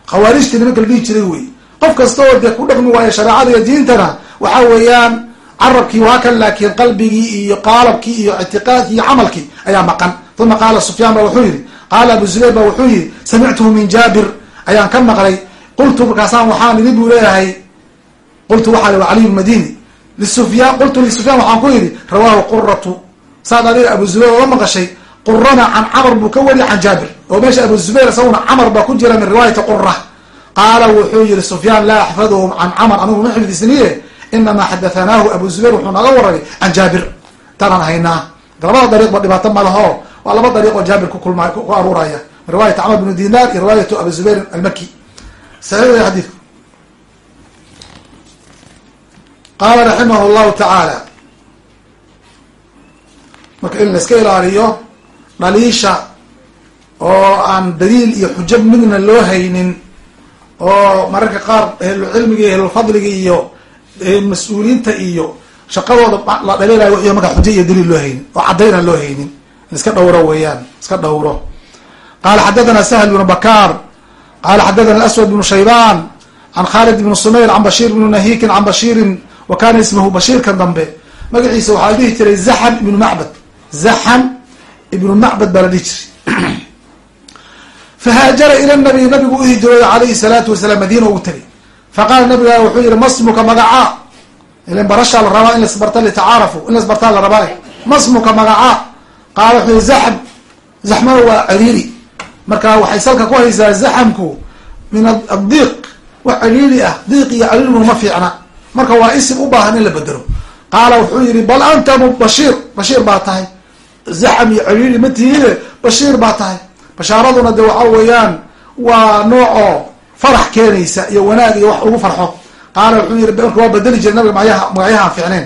Khawaarijtii nimanka la dhihi jiray wey. Qof kasta oo dee ku dhaqmi waayo shareecada iyo diintana waxa weeyaan carabkii waa kan laakiin qalbigii iyo qaalabkii iyo ictiqaadkii iyo camalkii ayaa maqan. Uma qaala sufyaan ba wuxuu yihi qaala abu zubayr ba wuxuu yihi samictuhu min jaabir. Ayaan ka maqlay. Qultu markaasaan waxaan idhi buu leeyahay. Qultu waxaa li caliy madini lisufyaan qultu lisufyaan waxaan ku yidhi rawaahu quratu saad adiga abu zubayr oga maqashay qurana can camar buu ka wariy can jaabir. Oo meesha abu zubayr isaguna camar baa ku jira min riwaayati qura qaala wuxuu yihi sufyaan laa axfaduhu can camar. Anigu ma xifdisniye inamaa xadahanaahu abu zubayr wuxuu naga warramay can jaabir. Tanaan haynaa. Labada dariiqba dhibaato malaho waa laba dariiq oo jaabir ku kulma ku aruuraya. Riwaayat camar bnu dinar iyo riwaayatu abu zubayr almaki saxiix wey xadiidku qaala raximah llahu tacaala marka in la iska ilaaliyo dhaliisha oo aan daliil iyo xujo midna loo haynin oo mararka qaar ahlucilmiga iyo ahlulfadliga iyo mas'uuliyiinta iyo shaqadooda la dhaliilayo wixii marka xujo iyo daliil loo haynin oo caddayn loo haynin. In iska dhowro weeyaan iska dhowro. Qaala xadathana sahl bnu bakar qala xadathana aswad bnu shaybaan can khalid bn sumayr can bashiir bnu nahikin can bashiirin wa kana ismuhu bashiirkan dambe. Magaciisa waxaa dhihi jiray zaxam ibnu macbad. Zaxam ibnu macbad baa la dhihi jiray. Fahaajara ila nabiy nabigu u hijrooday calayhi salaatu wasalaam madiina ugu tegay faqaala nabiga wuxuu yihi masmuka magacaa ilan barashaa la rabaa in lasbarta litacaarafu in lasbartaa la rabaa masmuka magacaa qaala wuxuu yihi zaxm zaxmana waa ciriiri. Marka waxay salka ku haysaa zaxamku min adiiq wax ciriiri ah diiq iyo ciriiriguna ma fiicna. Marka waa isim u baahan in la bedelo. Qaala wuxuu yihi bal anta bashiir bashiir baa tahay zaxam iyo ciriiri ma tihiide bashiir baa tahay. Bashaaraduna de waxa weeyaan waa nooc oo farax keenaysa iyo wanaag iyo wax ugu farxo. Qaala wuxuu yihi marka waa bedeli jiray nabiga magayaha magacyahaan fiicneen.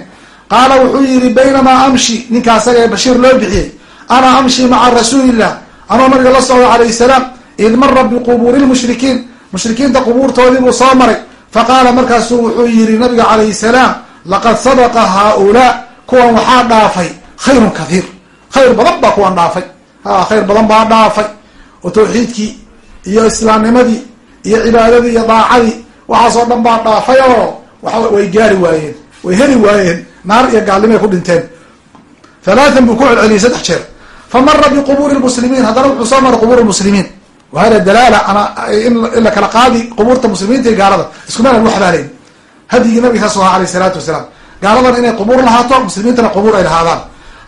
Qaala wuxuu yihi baynamaa amshi ninka asaga bashiir loo bixiyey ana amshi maca rasuulillah anoo nabiga la socdo calayhi salaam id mara biqubuuri lmushrikiin mushrikiinta qubuurtoodii buu soo maray. Faqaala markaasuu wuxuu yihi nabiga calayhi salaam laqad sadaqa haaulaa kuwan waxaa dhaafay khayrun kathiir khayr badan baa kuwan dhaafay. Ha khayr badan baa dhaafay. Oo tawxiidkii iyo islaamnimadii iyo cibaadadii iyo daacadii waxaasoo dhan baa dhaafay oo wa way gaari waayeen way heli waayeen naar iyo gaalnimay ku dhinteen. Halaatan buu ku celceliyay saddex jeer. Famara biqubuuri lmuslimiin haddana wuxuu soo maray qubuur lmuslimiin wa dalaala ana in la kala qaadi qubuurta muslimiinta iyo gaalada iskumana lagu xabaalayn hadyigii nabiga kaasoo ahaa alayh salaatu wasalaam. Gaaladan inay qubuur lahaato muslimiintana qubuur ay lahaadaan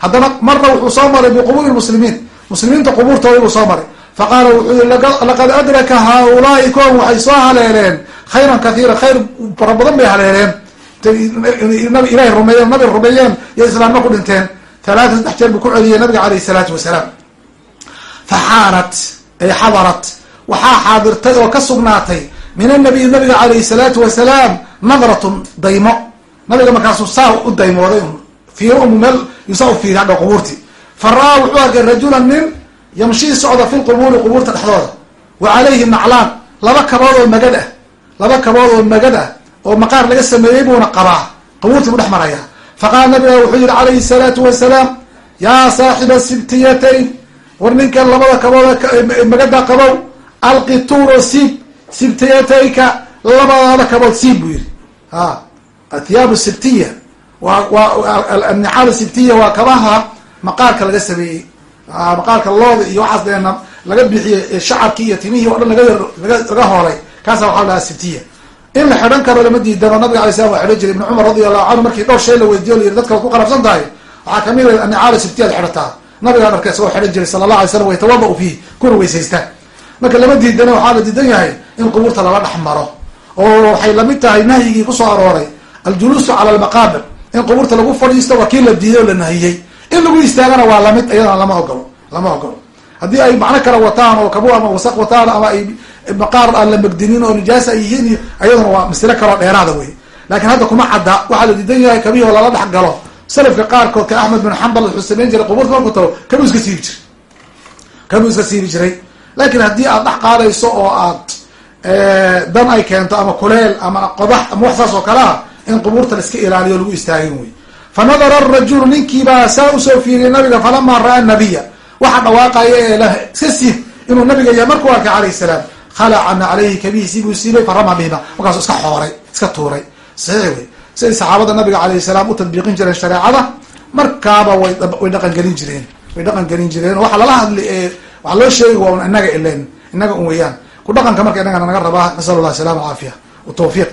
haddana marna wuxuu soo maray biqubuuri lmuslimiin. Muslimiinta qubuurtooda buu soo maray. Faqaala wuxuu yihi laqad adraka haaulaai kuwan waxay soo haleeleen. Khayran kathiira khayr fara badan bay haleeleen. Ilahay rumeeyeen nabi rumeeyeen iyo islaamna ku dhinteen. Talaata saddex jeer buu ku celiyay nabiga alayh salaatu wasalaam. Faxaanat ay xadarat waxaa xaadirtay oo ka sugnaatay min anabiy nabiga calayhi salaatu wasalaam nadratun daymo. Nabiga markaasuu saa u daymooday fiir umu meel yuusaa u fiiriy hadha qubuurtii fa ra'aa wuxuu arkay rajulan nin yamshii socda fi lqubuuri qubuurta dhexdooda. Wa calayhi naclaan laba kabood oo magad ah. Laba kabood oo magad ah oo maqaar laga sameeyey buuna qabaa. Qubuurtii buu dhex marayaa faqaala nabiga wuxuu yihi calayhi salaatu wasalaam yaa saaxiba sibtiyatayn war ninkan labada kabood magada qabow alqi tuuro siib sibtiyatayka labadaada kabood siib buu yihi a athiyaabu sibtiya waa waa annicaal sibtiya waa kabaha maqaarka laga sameeyey. Maqaarka looda iyo waxaas deena laga bixiyey shacabkii iyo timihii o dhan laga hoolay kaasa waxaa lahaa sibtiya. In la xidhan karo lama diidano nabiga alay slam waa xidhan jiray ibni cumar radi allahu canhu markii dhowr shay la weydiyo la yiri dadka waad ku qarabsan tahay waxaa ka mid a annicaal sibtiya ad xidhataa nabigaan arkay isagoo xidhan jiray sala allah alay slam waytawada-u fiih kuna weysaystaan marka lama diidana waxaa la diidan yahay in qubuurta lala dhex maro oo waxay la mid tahay nahyigii ku soo arooray aljuluusu cala almaqaabir in qubuurta lagu fadhiisto waa kii la diiday oo la nahiyey in lagu istaagana waa la mid iyadana lama ogolo lama ogolo haddii ay macno kala wataan oo kabu ama wasaq wataan ama ay maqaar aan la megdinin oo nijaasa ay yihiin iyo ayadana waa masilo kaloo dheeraada wey laakiin hadda kuma cadda waxaa la diidan yahay kabihi oo lala dhex galo. Salafka qaarkood ka axmed bin xambal wuxuu samayn jiray qubuurta marku tago kabuu iska siibi jiray. Kabuu iska siibi jiray. Laakiin haddii aad dhex qaadayso oo aad dan ay keento ama kuleel ama qodax ama wax saas oo kale ah in qubuurta la iska ilaaliyo lagu istaagin wey fa nadara arajulu ninkiibaa saa u soo fiiriyay nabiga falamaa ra'a nabiya waxa dhawaaqaya ee la iska siib inuu nabiga yahay markuu arkay calayh salaam khalacana caleyhi kabihiisii buu siibay farama bihima markaasu iska xooray iska tuuray. Saxiix wey siday saxaabada nabiga calayhi salaam u tadbiiqin jireen shareecada markaaba way way dhaqan gelin jireen. Way dhaqan gelin jireen. Waxa lala hadli ee waxa loo sheegay waa un inaga ilen inaga un weeyaan. Ku dhaqanka marka inagana naga rabaa nasal allah salam alcaafiya watawfiiq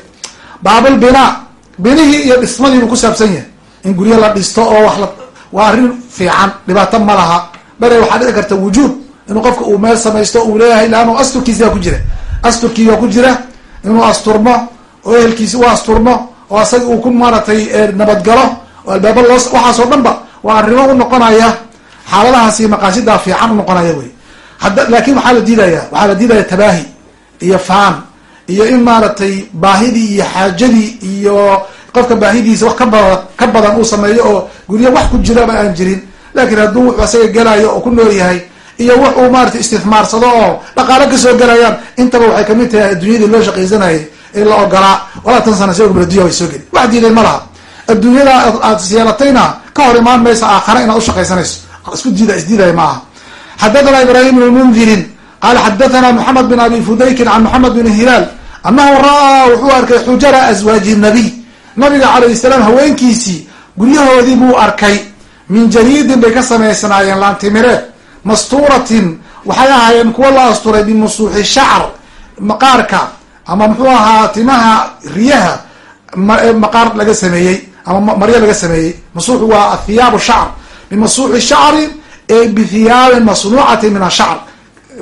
baabul binaa binihii iyo dhismadii buu ku saabsan yahay. In guryo la dhisto oo la waa arrin fiican. Dhibaato ma laha. Bere waxaa dhici karta wujuub inuu qofka uu meel samaysto uu leeyahay laannu asturkiisiyaa ku jira. Asturkiigaa ku jira. Inuu asturmo oo ehelkiisi u asturmo oo asaga uu ku maaratay nabadgalo oo albaaba loo waxaasoo dhan ba waa arrimo u noqonaya. Xaaladahaasi maqaasidaa fiican unoqonaya wey. Hadda laakin waxaa la diidaya waxaa la diidaya tabaahi iyo faan iyo in maaragtay baahidii iyo xaajadii iyo qofka baahidiisa wax ka badan ka badan uu sameeyo oo guryo wax ku jiraba aan jirin. Laakiin hadduu wuxuu asaga gelayo oo ku nool yahay iyo wax uu maratay istifmaarsado oo dhaqaalo ka soo gelayaan intaba waxay ka mid tahay adduunyadii loo shaqaysanayay in la ogolaa walaa tan sana sigoo addunya way soo geli wax diiday ma laha. Adduunyada aad yeelatayna ka hor imaan maysa aakhare inaad ushaqaysanayso isku diida isdiidaya maaha. Xadathana ibrahim bn mundirin qaala xadathana moxamed bin abi fudaykin can moxamed bin hilaal anahu ra'aa wuxuu arkay xujara aswaaji nabiy nabiga calayh salaam haweenkiisii guryahoodii buu arkay. Min jariidin bay ka samaysanaayeen laantimireed mastuuratin waxay ahaayeen kuwa la asturay bimusuuxi shacr maqaarka ama muxuu ahaa timaha riyaha maqaar laga sameeyey ama maryo laga sameeyey. Masuuxu waa athiyaabu shacr bimasuuxi shacrin e bithiyaabin masnuucatin min ashacr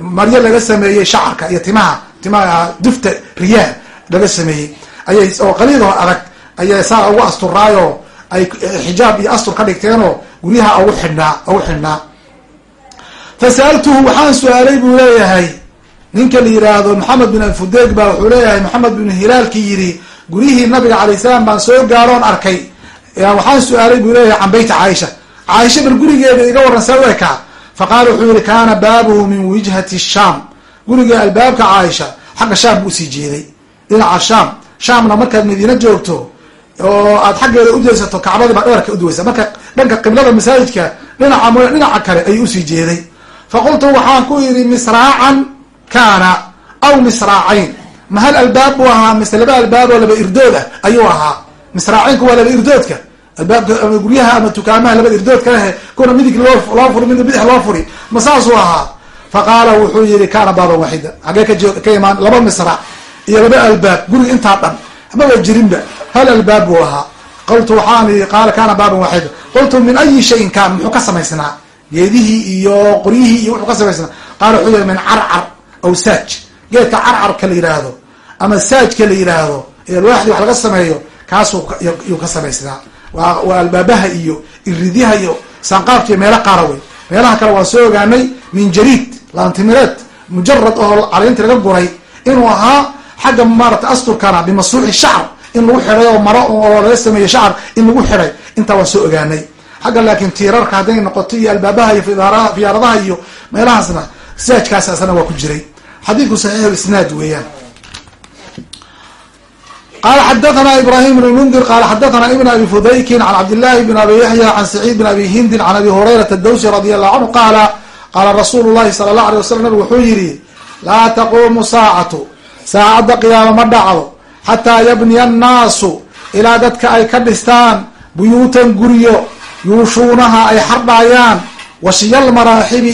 maryo laga sameeyey shacarka iyo timaha timaha dufta riyaha laga sameeyey. Ayay oo qaliidoo adag ayay saa ugu asturaayo ay xijaab iyo astur ka dhigteenoo guryaha ugu xidhnaa ugu xidhnaa fasa'altuhu waxaan su'aalay buu leeyahay. Ninka la yiraahdo maxamed bin alfudeeg baa wuxuu leeyahay maxamed bin hilaalki yidhi guryihii nabiga calayh salaam baan soo gaaroon arkay waxaan su'aalay buu leeyahay can beyti caaisha. Caaisha bal gurigeeda iga warran see faqaala wuxuu yihi kaana baabuhu min wijhati shaam guriga albaabka caaisha xagga shaam buu u sii jeeday dhinaca shaam shaamna markaad madiina joogto oo aad xaggeeda udeysato kacbadii baa dhabarka uduweysa marka dhanka qiblada masaajidka dhinaca mooya dhinaca kale ayuu u sii jeeday faqultu waxaan ku yidhi misraacan kaana aw misraacayn ma hal albaab buu ahaa mise laba albaab oo laba irdood ah ayuu ahaa misraacaynku waa laba irdoodka albaabka ama guryaha ama dukaamaha laba irdoodka lehe kuna midig loo furi midna bidix loo furi. Ma saasuu ahaa? Fa qaala wuxuu yihi kaana baaban waaxida xagee ka jo ka imaan laba misraac iyo laba albaab guriga intaa dhan maba jirinba. Hal albaab buu ahaa. Qultu waxaan ii qaala kaana baaban waaxida qultu min ayi shayin kaan muxuu ka samaysnaa geedihii iyo qoryihii iyo wuxuu ka samaysnaa qaala wuxuu yihi min carcar aw saaj. Geedka carcarka la yidhaahdo ama saajka la yidhaahdo ee alwaaxdii wax laga sameeyo kaasuu yuu ka samaysnaa waa albaabaha iyo iridyaha iyo saanqaafka iyo meelo qaara wey meelaha kale waan soo ogaanay min jariid laantimireed mujarad oo caleynti laga guray inuu ahaa xagga maarata asturkana bimasuuxi shacr in lagu xidhay oo maro oo laga sameeyey shacr in lagu xidhay. Intaa waan soo ogaanay. Xagga laakiin tiirarka hadday noqoto iyo albaabaha iyo fiyaaradaha iyo meelahaasna saajkaas asana waa ku jiray. Xadiidku saxiix isnaad weeyaan qala xadathana ibrahim bn mundir qala xadathana ibn abi fudaykin can cabdillahi bn abi yaxya can saciid bn abi hindin can abi hurayrata dawsi radi allahu canhu qaala qaala rasuulu llahi sala allah alay wasalam nabigu wuxuu yihi laa taquumu saacatu saacadda qiyaama ma dhacdo xataa yabniya annaasu ilaa dadka ay ka dhistaan buyuutan guryo yuushuunaha ay xardhaayaan washiyal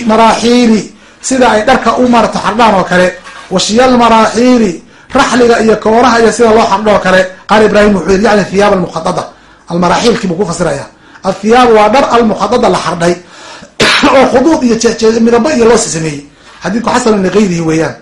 maraaxiili sida ay dharka u marto xardhaan oo kale washiyal maraaxiili raxliga iyo koonaha iyo sida loo xardho oo kale qaala ibraahim wuxuu yiri yani thiyaab almukhadada almaraaxiilkii buu ku fasiraya. Athiyaab waa dhar almukhadada la xardhay oo khuduud iyo midabo iyo loo sameeyey xadiidku xasanun ligayrihi weeyaan.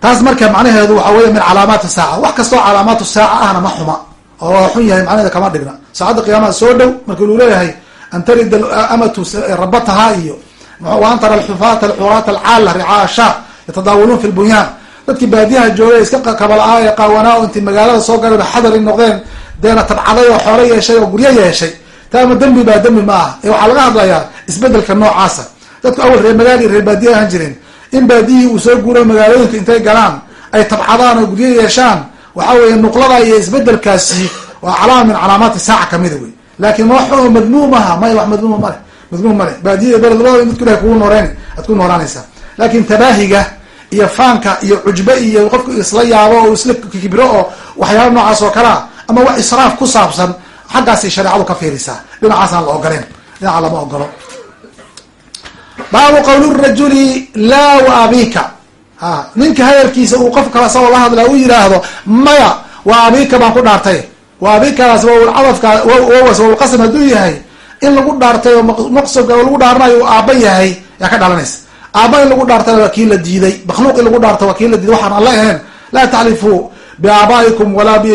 Taas marka macnaheedu waxa weya min calaamaati saaca. Wax kastoo calaamaatu saaca ahna ma xuma oo xun yahay macnaheeda kama dhigna. Saacadda qiyaamaha soo dhow markii luu leeyahay an tarida amatu rabatahaa iyo wa an tara alxufaata alxuraata alcaala ricaa shaa yatadaawuluun fi lbunyaan dadkii baadiyaha joogay iska kabala-aa ee qaawanaa o intay magaalada soo galeen xadari noqdeen deena tabcaday oo xoolo yeeshay oo guryo yeeshay. Taama dembi baa dembi ma aha. Ee waxaa laga hadlayaa isbeddelka noocaasa. Dadku awal reer magaali reer baadiya ahaan jireen in baadiyihii uu soo guuro magaalooyinka intay galaan ay tabcadaan oo guryo yeeshaan waxa weeye nuqlada iyo isbedelkaasi waa calaama min calaamaati saaca kamida wey laakiin wax oo madmuum aha may wax madmuuma male madmuum male baadiya beled labada midku ilahay kugu nooreen aad ku nooraanaysaa laakiin tabaahiga iyo faanka iyo cujbe iyo qofku isla yaabo oo isla kibro oo waxyaala noocaas oo kalea ama wax israaf ku saabsan xaggaasay shareecadu ka fiirisaa dhinacaasaan la ogoleen dhinaca lama ogolo baabu qawli rajuli laa wa abika ha ninka hadalkiisa uu qof kala sao la hadla u yidhaahdo maya waa abika baan ku dhaartay. Waa abikadaas wawlcadafka wawas wawlqasam hadduu yahay in lagu dhaartay oo maqsobka lagu dhaaranayo uu aaba yahay yaa ka dhalanaysa aaba in lagu dhaartay waa kii la diiday. Makhluuq in lagu dhaarta waa kii la diiday. Waxaan alla ahayn laa taxlifuu biaabaa'ikum walaa bi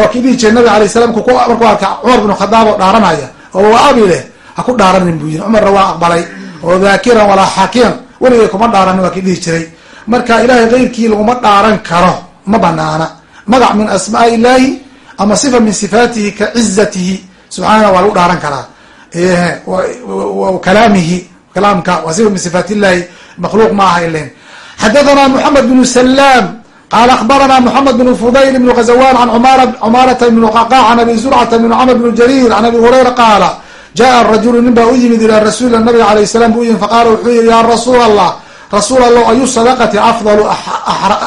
waa kii dhihi jire nabi alay salam markuu arka cumar binu khadaab oo dhaaranaya oo waa abi leh ha ku dhaaranin buu yiri cumarna waa aqbalay oo daakiran walaa xaakiyan weligay kuma dhaaranin waa kii dhihi jiray marka ilahay keyrkii laguma dhaaran karo ma banaana magac min asmaai illaahi ama sifa min sifaatihi ka cizatihi subxaana waa lagu dhaaran karaa. Kalaamihi kalaamka waa sifa min sifaat illahi makhluuq ma aha ilen xadathana moxamed bnu salaam qala akhbarana moxamed bn fudayl bn ghazawan an cumaarata bn qaqac an abi zurcata bn camr bn jarir an abi hurayra qaala jaءa rajulu nin baa u yimid ilaa rasuuli nabiga alayh salam buu yimid faqaala wuxuu yihi ya rasuul allah rasuul allah ayu sadaqati afdalu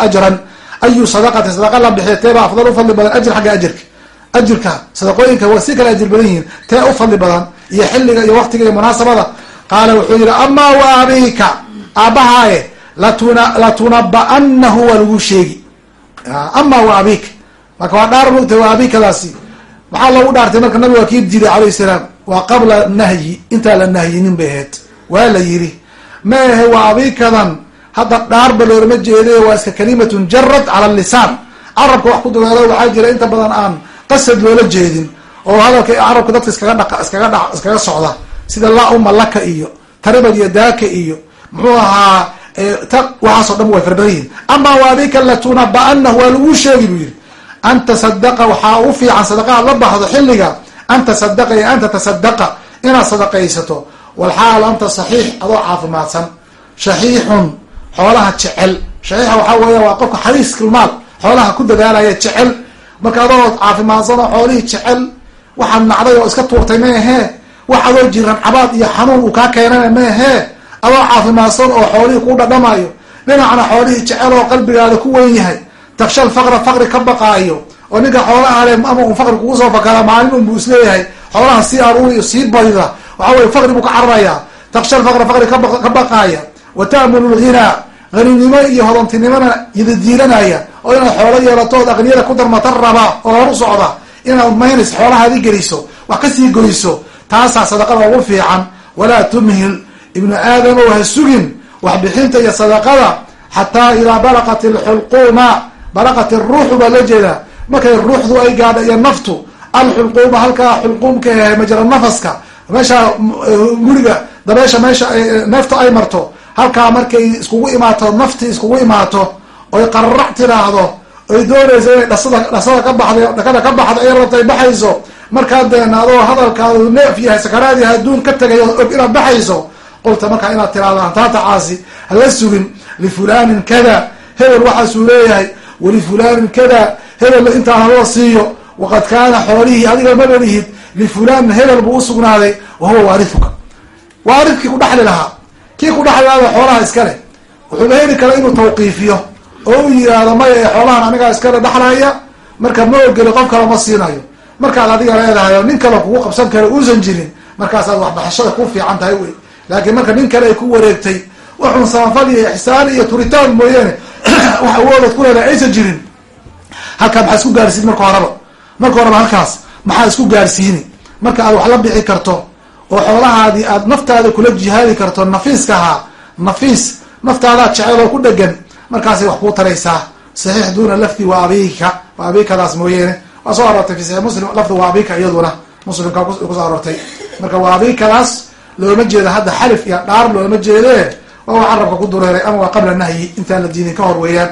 ajran? Ayu sadaqati sadaqa la bixiya teeba afdal u fadli badan ajr xagga ajirka. Ajirka sadaqooyinka waa si kala ajir badan yihiin tee u fadli badan iyo xilliga iyo waqtiga iyo munaasabada qaala wuxuu yihi amaa wa abika aabahaaye latuna latunaba'anahu waa lagu sheegi. Ama wa abika marka waa dhaar mugta wa abikadaasi maxaa loogu dhaartay marka nabiga waa kii diiday calayh salaam waa qabla nahyi intaa la nahyinin bay ahayd. Waa la yiri ma ahe waa abikadan hadda dhaarba loolama jeeday waa iska kalimatun jarad cala lisaan. Carabka wax ku duleelo waxaa jira inta badan aan qasad loola jeedin oo hadalka carabka dadka iskaga dha iskaga dha iskaga socda sida laa uma laka iyo taribad daaka iyo muxuu ahaa waxaasoo dhan way farbadan yihiin amaa wa abika latunaba'anahu waa lagu sheegi buu yihi an tasadaqa waxaa u fiican sadaqa aad la baxdo xilliga an tasadaqa iyo an tatasadaqa inaad sadaqaysato. Walxaal anta saxiix adoo caafimaadsan. Shaxiixun xoolaha jecel. Shaxiixa waxaa weeya waa qofka xariiskulmaal xoolaha ku dadaalaya jecel. Marka adoo caafimaadsan oo xoolihii jecel waxaad nacday oo iska tuurtay ma ahee wax adoo jiran cabaad iyo xanuun uu kaa keenana ma ahee adoo caafimaadsan oo xoolihii ku dhadhamayo dhinacna xoolihii jecel oo qalbigaada ku weyn yahay. Taksha lfaqra faqri ka baqaayo. Oo ninka xoolaha le ama un faqri kugu soo fakara maalin un buu is leeyahay xoolaha sii aruuri sii bayda waxa weye faqri buu ka cararayaa taksha lfaqra faqri ka baqaaya. Wa ta'mulu lghinaa haninimo iyo hodantinimona yidadiilanaya oo inaad xoolo yeelato ood aqniyada ku darmata raba oo horu socda. Inaad maynis xoolahaadi geliso. Wax ka sii goyso taasaa sadaqada ugu fiican. Walaa tumhil. Ibnu aadam oo ha sugin waxbixinta iyo sadaqada xataa idaa balaqat alxulquuma. Balaqat iruuxu baa loo jeedaa. Markay ruuxdu ay gaadha iyo naftu alxulquuma halkaa xulquumka ahe majra nafaska meesha guriga dabeesha meesha neefta ay marto halkaa markay iskugu imaato nafti iskugu imaato oy qararac tiraahdo oy doonayso inay dhasada dhasada ka baxday dhakada ka baxda ay rabtay baxayso markaad deenaadoo hadalkaadu neef yahay sakaraadi adduun ka tegay og inaad baxayso qulta markaa inaad tiraahdo antaata caasi hala sugin lifulanin kada hebel waxaasuu leeyahay walifulanin kada hebel intaan haloo siiyo waqad kaana xoolihii adiga ma dhalihid lifulanin hebel buu usugnaaday wahuwa waarihuka waaridkii ku dhaxli lahaa kii ku dhaxli lahaa xoolaha iskale wuxuuba heli kara inuu tawqiifiyo oo u yiraahdo maya ee xoolahan anigaa iskale dhaxlaya marka ma ogeli qof kale ma siinayo markaad adiga leedahay oo nin kale kugu qabsan kara uusan jirin markaasaad waxbaxashada ku fiican tahay wey. Laakiin marka nin kale ay ku wareegtay wuxuun samafal iyo ixsaan iyo turitaan mooyaane wax awoodood ku leedahay aysan jirin. Halkaa maxaa isku gaarsiin marka horeba? Marka horeba halkaas maxaa isku gaarsiini? Marka aad wax la bixi karto oo xoolahaadii aad naftaada kula jihaadi karto nafiiska ahaa nafiis naftaadaa jecel oo ku dhegan markaasay wax kuu taraysaa. Saxiix duuna lafdi wa abika wa abikadaas mooyeene waa soo aroortay fi saxiix muslim lafdi wa abika iyaduna. Muslimka ku soo aroortay. Marka wa abikadaas looma jeedo hadda xalif iyo dhaar looma jeede waa wa carabka ku dureeray ama waa qabla nahyi intaan la diinin ka hor weeyaan.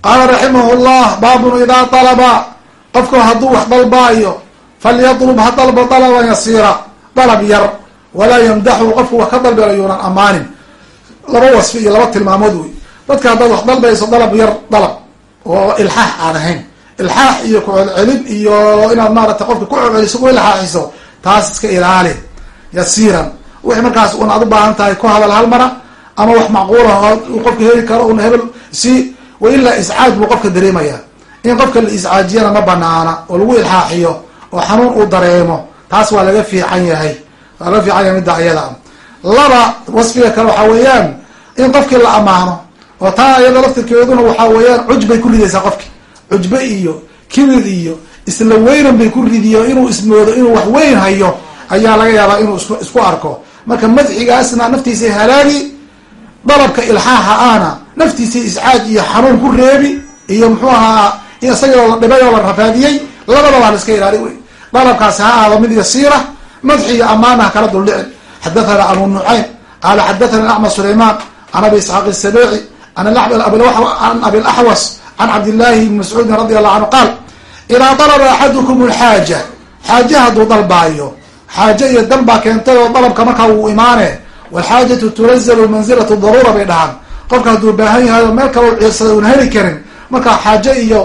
Qaala raximah llah baabun idaa dalaba qofku hadduu wax dalbaayo falyadlub ha dalbo dalaban yasiira dalab yar walaa yamdaxu qofku wax ka dalbela yuunan amaanin laba wasfi iyo laba tilmaamood wey. Dadka haddaad wax dalbayso dalab yar dalab oo ilxaax aan ahayn ilxaax iyo kucelcelin iyo inaad maarata qofka ku celceliso ku ilxaaxiso taas iska ilaali yasiiran. Wixii markaas un aad u baahan tahay ku hadal hal mara ama wax macquulah uu qofka heli karo una hebel si wailaa iscaaj buu qofka dareemaya. In qofka la iscaajiyana ma banaana oo lagu ilxaaxiyo oo xanuun uu dareemo. Taas waa laga fiican yahay. Waa laga fiican yahay midda ayada. Laba wasfiga kale waxaa weeyaan in qofkii la amaano oo taa iyada laftirkeeduna waxaa weeyaan cujbay ku ridaysaa qofki cujbe iyo kibir iyo isla weynan bay ku ridiyo inuu ismoodo inuu wax weyn hayo ayaa laga yaabaa inuu is isku arko. Marka madxigaasna naftiisa halaagi dalabka ilxaaxa ahna naftiisa iscaaj iyo xanuun ku reebi iyo muxuu ahaa isagoo la dhibay oo la rafaadiyey labadaba la iska ilaali wey dalabkaasi ha aado mid yasiira madxi iyo amaanaha kala duldhicin xadathana abu nucaym qaala xadathana acmar sulayman can abi isxaaq isabeeci an abi laxwas can cabdillahi bni mascuudin radi allahu canhu qaal idaa dalaba axadukum lxaaja xaaje hadduu dalbaayo xaaje iyo dan baa keentay oo dalabka markaa wuu imaane walxaajatu tunazalu manzilatu daruura bay dhahaan qofka hadduu baahan yahay oo meel kaloo ciirsada una heli karin markaa xaaje iyo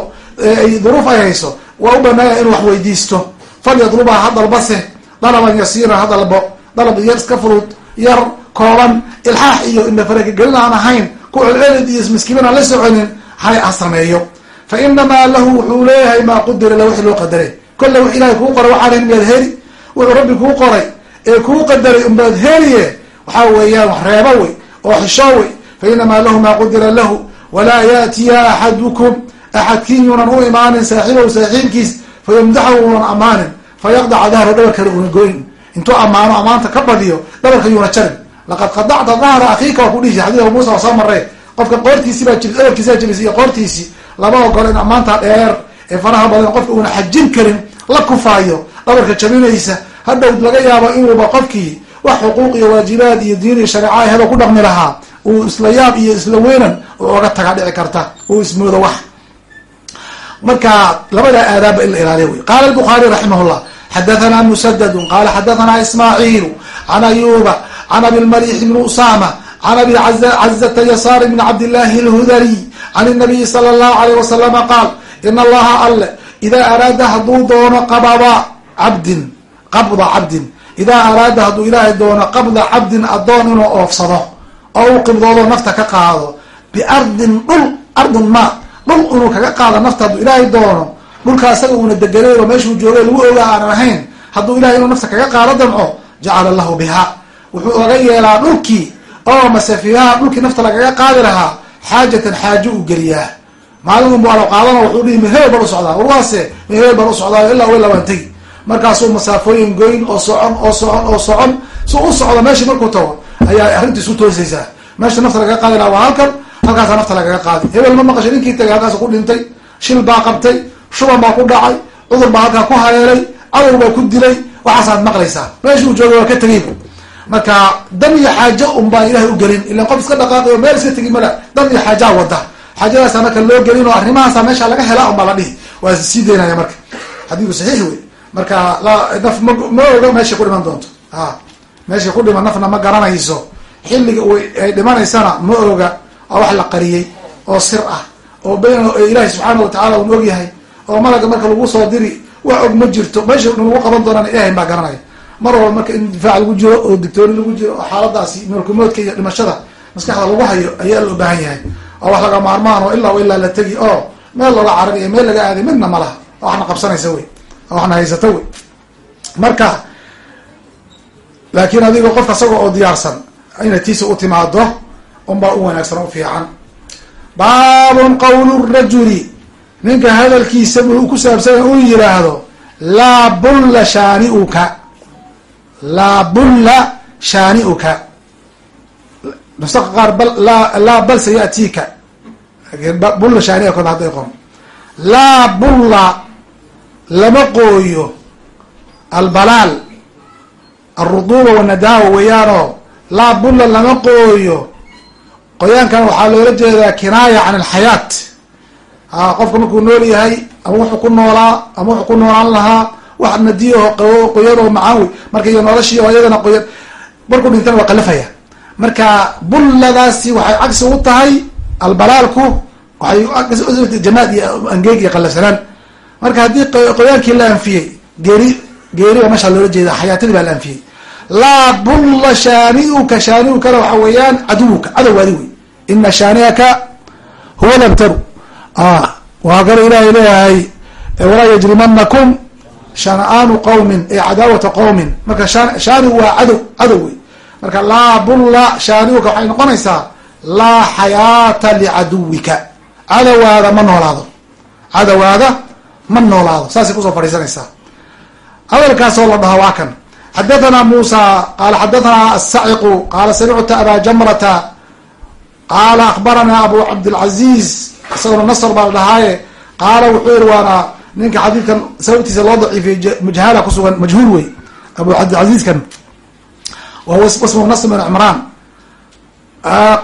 duruuf ay hayso waa u banaaya inuu wax weydiisto falyadluba ha dalbase dalaban yasiira ha dalbo dalab yar iska furud yar kooban ilxaax iyo indhafareegagelin aan ahayn ku celcelid iyo miskiibin aan la soconin hay ha sameeyo fa inamaa lahu wuxuu leeyahay maa qudira la wixii loo qadaray. Kolle wix ilahay kuu qoray waxaan miyaad heli? Wuxuu rabbi kuu qoray. Ee kuu qadaray unbaad heliye waxaa weeyaan wax reeba wey oo xishoo wey. Fa inamaa lahu maa qudira lahu walaa yaatiya axadukum. Axadkiin yuunan u imaanin saaxiibahu saaxiibkiis fayamdaxu unan amaanin fayaqdaca dahra dhabarkana una goyn intuu amaano amaanta ka badiyo dhabarka yuuna jarin. Laqad qadacta dahra akiika waa ku dhihi xadid abu muusa waa soo maree qofka qoortiisiibaa jabis dhabarkiisaa jabis iyo qoortiisi lama ogolo in ammaantaa dheer ee faraha badan qofka uuna xajin karin la kufaayo dhabarka jabinaysa hadhow laga yaabo inuuba qofkii wax xuquuq iyo waajibaad iyo diin iyo shareeca helo ku dhaqmi lahaa uu isla yaab iyo isla weynan oga tagaa dhici karta uu ismoodo wax. Marka labadaa aadaabba in la ilaaliya wey. Qaala albuhaari raximahullah xadathana musadadu qaala xadathana ismaaciilu can ayuba can abilmaliix ibni usama can abi cazata yasaari bni cabdillahi alhudariy can inabiyi sala allahu alayh wasalama qaal in allaha alle idaa araada hadduu doono qabada cabdin qabda cabdin idaa araada hadduu ilaahay doono qabda cabdin addoon inuu oofsado oo u qibdoodo nafta ka qaado biardin dhul ardin maa dhul inuu kaga qaado nafta hadduu ilaahay doono dhulkaa isaga uuna deganeyn oo meeshuu joogay lagu ogaa aanan ahayn hadduu ilahay inuu nafta kaga qaado damco jacala lahu biha wuxuu oga yeelaa dhulkii oo mase fiiha dhulkii nafta lagaga qaadi lahaa xaajatan xaajo uu geliyaa. Maalin bu alo qaadana wuxuu dhihi mehebel baan usocdaa warwaase mehebel baan usocdaa ilaa ila waan markaasuu masaafooyin goyn oo socon oo socon oo socon su u socdo meeshii markuu tago ayaa arrintiis u toosaysaa. Meesha nafta lagaga qaadi lahaa waa halkan halkaasaa nafta lagaga qaadi. Hebel ma maqashay ninkii tagay halkaas ku dhintay shil baa qabtay shuban baa ku dhacay cudur baa halkaa ku hayeelay cadow baa ku dilay waxaasaad maqlaysaa. Meeshuu joogay waa ka tegayba marka dan iyo xaajo un baan ilahay u gelin. Ilan qof iska dhaqaaqay oo meel iska tegi mala dan iyo xaajaa wada. Xaajadaasa marka loo gelin oo arrimahaasa meesha laga hela un baa la dhihi. Waa sii daynaya marka. Xadiiku saxiix wey marka naf ma oga meeshay ku dhiman doonto. A meeshay ku dhiman nafna ma garanayso. Xilliga ay dhimanaysana ma oga. Oo wax la qariyey oo sir ah oo ben ilaahi subxaana watacaala un og yahay oo malaga marka lagu soo diri wax og ma jirto. Meesha lagu qaban doonana ilahay baa garanaya mar walba marka in difaac lagu jiro oo digtooni lagu jiro oo xaaladaasi moolkumoodka iyo dhimashada maskaxda lagu hayo ayaa loo baahan yahay. Oo wax laga maarmaan oo ilaa ilaa la tegi oo meel looga carabi iyo meel laga aaday midna ma laha. Oo waxna qabsanaysa wey. Oo waxna haysato wey. Marka laakiin adigo qofka isaga oo diyaarsan inay tiisa u timaado unbaa u wanaagsan oo u fiican. Baabun qawlu rajuli. Ninka hadalkiisa buu ku saabsanya uu yihaahdo laa bulla shaaniuka laa bulla shaaniuka. Nusaqa qaar laa bal sayatiika laakiin bulla shaaniuka hadday qon laa bulla lama qooyo albalaal alruduuba wanadaawa weeyaanoo laa bulla lama qooyo. Qoyaankan waxaa loola jeedaa kinaaya can alxayaat. A qofka markuu nool yahay ama wuxuu ku noolaa ama wuxuu ku noolaan lahaa wax nadiyaho qabo qoyan oo macaan wey marka iyo noloshii oo iyadana qoyan markuu dhintana waa qalafaya marka bulladaasi waxay cagsi u tahay albalaalku waxay jamaad iyo angeeg iyo qalafsanaan marka haddii qoyaankii la anfiyey geeri geeriba meeshaa loola jeeda xayaatadii baa la anfiyey. Laa bulla shaaniuka shaaniukana waxa weeyaan caduwuka cadowgaadi wey ina shaaniaka huwa labtaru waa kale ilaahay leeyahay walaa yajrimanakum shana'aanu qawmin ee cadaawata qawmin. Marka shaanigu waa cadow cadow wey marka laa bulla shaaniuka waxay noqonaysaa laa xayaata licaduwika. Cadowaada ma noolaado. Cadowaada ma noolaado. Saasay ku soo fadhiisanaysaa. Hadalkaasoo la dhaho waa kan. Xadathana musa qaala xadathana asaciqu qaala samicta aba jamrata qaala akbarana abu cabdilcaziz isagona nasr baa la dhahaaye. Qaala wuxuu yihi waana ninka xadiidkan sababtiisa loo daciifiyey majhala kusugan majhuul wey abu cabdilcazizkan wahuwa ismu nasr bin cimraan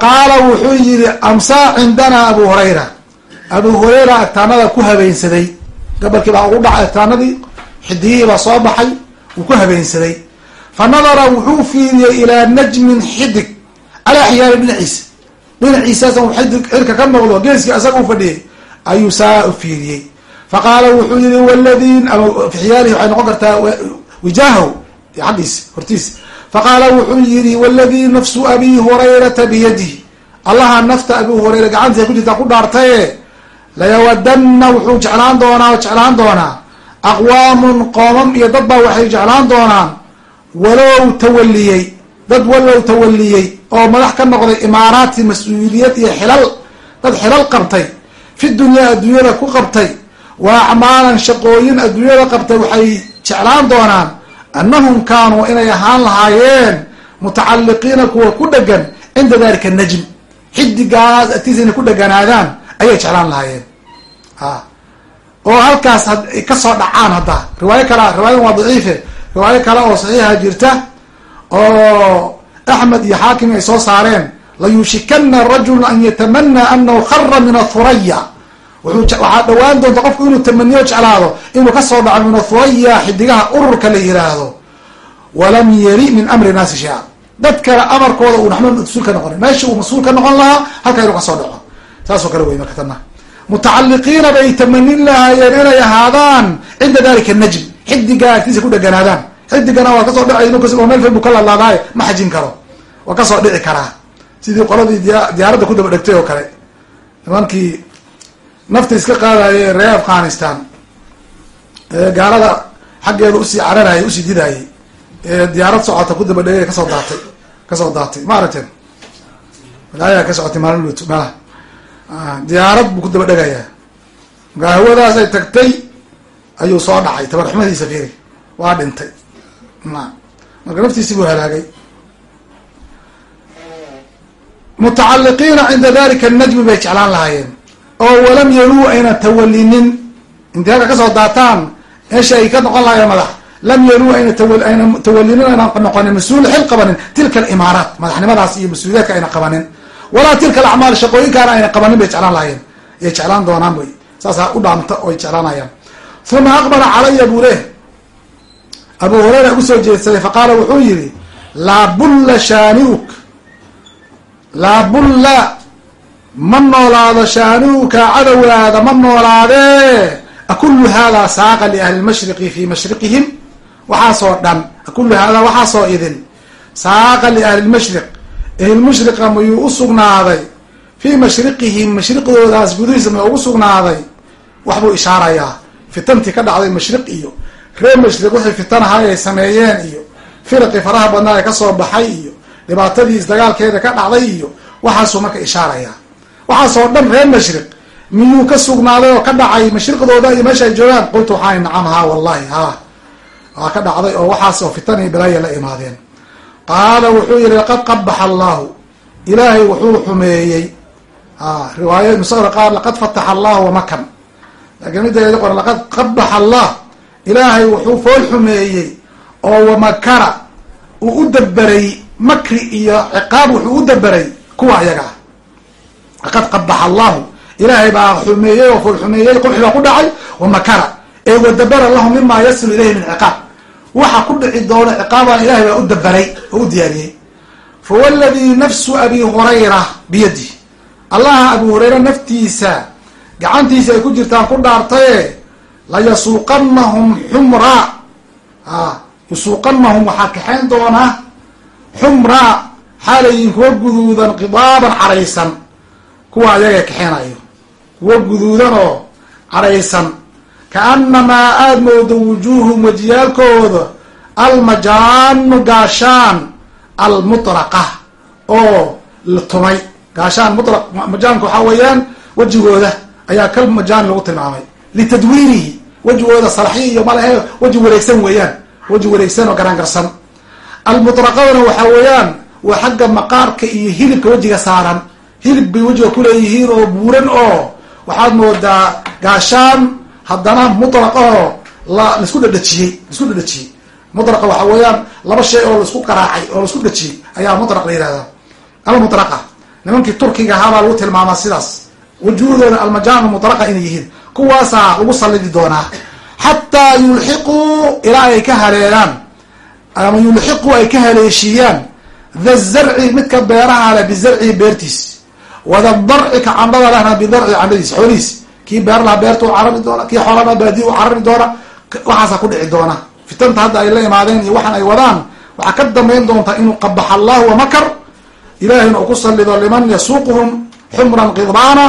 qaala wuxuu yihi amsaa cindana abu hurayra. Abu hurayra agtaanada ku habeensaday gabalkii baa ugu dhacay agtaanadii xidigihii baa soo baxay wuu ku habeensaday. Fa nadara wuxuu fiiriyey ilaa najmin xidig calaa xiyaali dhinaciisa dhinaciisaas xidig cirka ka noqdo geeskii asaga u fadhiyay ayuu saa u fiiriyey faqaala wuxuu yihi waladin ama xiyaalihi waxay noqon kartaa wijaahaw xaggiis hortiis faqaala wuxuu yihi waladii nafsu abi hurayrata biyadihi allaha nafta abi hurayra gacantiisa ku jirtaa ku dhaartaye layawadana wuxuu jeclaan doonaa oo jeclaan doonaa aqwaamun qoomam iyo dad baa waxay jeclaan doonaan walow tawaliyey dad walow tawaliyey oo madax ka noqday imaaraati mas'uuliyad iyo xilal dad xilal qabtay fi dunyaa adduunyada ku qabtay wa acmaalan shaqooyin adduunyada qabtay waxay jeclaan doonaan annahum kaanuu inay ahaan lahaayeen mutacaliqiina kuwa ku dhegan cinda dalika najm. Xidigaas agtiisa inay ku dheganaadaan ayay jeclaan lahaayeen. A oo halkaas ka soo dhacaan hadda. Riwaayo kale riwaayadan waa daciife. Riwaayo kale oo saxiixa jirta oo axmed iyo xaakim ay soo saareen layuushikana rajulu an yatamana anahu khara min athuraya waxaa dhawaan doonta qofku inuu tamaniyo jeclaado inuu ka soo dhaco min athuraya xidigaha ururka la yiraahdo. Walam yari min amri naasi shay-a. Dad kale amarkooda uu naxma mas'uul ka noqonin meesha uu mas'uul ka noqon lahaa halkaa inuu ka soo dhaco. Saasoo kale wey marka tana bay tamanin lahaayeen inay ahaadaan cinda dalika najm xidigaa agtiisa ku dheganaadaan xidigana waa ka soo dhacay meel fal bu ka laalaadaaye ma xajin karo. Waa ka soo dhici karaa. Sidii qoladii diyaaradda ku daba dhegtay oo kale. Nimankii nafta iska qaadayay reer afghanistan. Ee gaalada xaggeeda u sii cararayay u sii didaayay. Ee diyaarad socota ku daba dhegay ka soo daatay ka soo daatay. Ma aragteen? Malaayaa ka socotay maalin luut meelaha diyaarad buu ku daba dhegayaa. Markaa ay tagtay ayuu soo dhacay. Tabarxumadiisa fiiri. Waa dhintay. Na marka naftiisii buu halaagay. Mutacaliqiina cinda dalika najmi bay jeclaan lahaayeen oo walam yaruu ayna tawalinin halka ka soo daataan meesha ay ka noqon lahaayeen madax. Lam yaruu ayna ayna tawalinin ayna noqonin mas'uul xil qabanin. Tilka alimaaraat madaxnimadaas iyo mas'uuliyaadka ayna qabanin. Walaa tilka alacmaal shaqooyinkaana ayna qabanin bay jeclaan lahaayeen. Ayay jeclaan doonaan bay saasaa u dhaamta oy jeclaanayaan. Uma aqbala calaya buu leh abu hurayra ugu soo jeedsaday faqaala wuxuu yihi laa bulla shaaniuk laa bulla ma noolaado shaanuuka cadowgaada ma noolaadee akulu hada saaqa liahli lmashriqi fi mashriqihim. Waxaasoo dhan akulu haadaa waxaasoo idin saaqa liahli lmashriq ahlilmushriqa mayuu u sugnaaday. Fii mashriqihim mashriqdoodaas gudihiisa ma ugu sugnaaday. Waxbuu ishaarayaa. Fitantii ka dhacday mashriq iyo reer mashriq wixii fitanahay ay sameeyeen iyo firaqii faraha badnaa ee ka soo baxay iyo dhibaatadiis dagaalkeeda ka dhacday iyo waxaasuu marka ishaarayaa waxaasoo dhan reer mashriq. Miyuu ka sugnaaday oo ka dhacay mashriqdooda iyo meesha ay joogaan? Qultu waxaa nacam haa wallahi ha waa ka dhacday oo waxaas oo fitan iyo balaaya la imaadeen. Qaala wuxuu yihi laqad qabaxa allahu ilaahay wuxuu xumeeyey. Riwaaya nusada qaar laqad fataxa allahu wamakan laakiin mideeda qoran laqad qabaxa allah ilaahay wuxuu fool xumeeyey oo wamakara uu u daberay makri iyo ciqaab wuxuu u daberay kuwa ayaga laqad qabaxa allahu. Ilaahay baa xumeeyey oo fool xumeeyey qurxi baa ku dhacay wamakara ee wadabara lahu mima yasilu ilayhi min ciqaab. Waxa ku dhici doona ciqaabaan ilahay baa u daberay oo u diyaariyey. Fawladii nafsu abi hurayra biyadi allaha abu hurayra naftiisa gacantiisa ay ku jirtaan ku dhaartaye layasuuqanahum xumraa yusuuqanahum waxaa kaxayn doona xumraa xaalayin kuwa guduudan qidaaban caraysan kuwa ayaga kaxeenayo kuwa guduudan oo caraysan. Kaanamaa aada moodo wujuuhum wajiyaalkooda almajaanu gaashaan almutraqa oo la tumay. Gaashaan mutlaq majaanka waxaa weeyaan wejigooda ayaa kal majaan lagu tilmaamay. Litadwiirihi wejigooda salaxyo iyo malehe weji wareegsan weeyaan weji wareegsan oo garaangarsan almutraqadana waxaa weeyaan waa xagga maqaarka iyo hilibka wejiga saaran hilib bay wejiga kuleeyihiin oo buuran oo waxaad moodaa gaashaan haddana mutlaq oo la la isku dhadhajiyey la isku dhadhajiyey. Mutlaqa waxaa weeyaan laba shay oo la isku qaraacay oo la isku dhajiyey ayaa mutlaq la yihahdaa almutlaqa nimankii turkiga ahaabaa lagu tilmaamaa sidaas. Wujuhdooda almajaan mutlaqa inay yihiin. Kuwaasaa lagu sallidi doonaa. Xataa yulxiquu ilaa ay ka haleelaan. Ama yulxiquu ay ka haleeshiiyaan. Tha zarci midka beeraha leh bizarcihi beertiis wada darci ka candhada lehna bidarci candhadiis xoolihiis kii beer laha beerta u carari doona kii xoolana baadiya u carari doona waxaasaa ku dhici doona fitanta hadda ay la imaadeen iyo waxaan ay wadaan waxaa ka dambayn doonta inuu qabax allahu wamakar ilahina uu ku salido liman yasuuquhum xumran qidbaana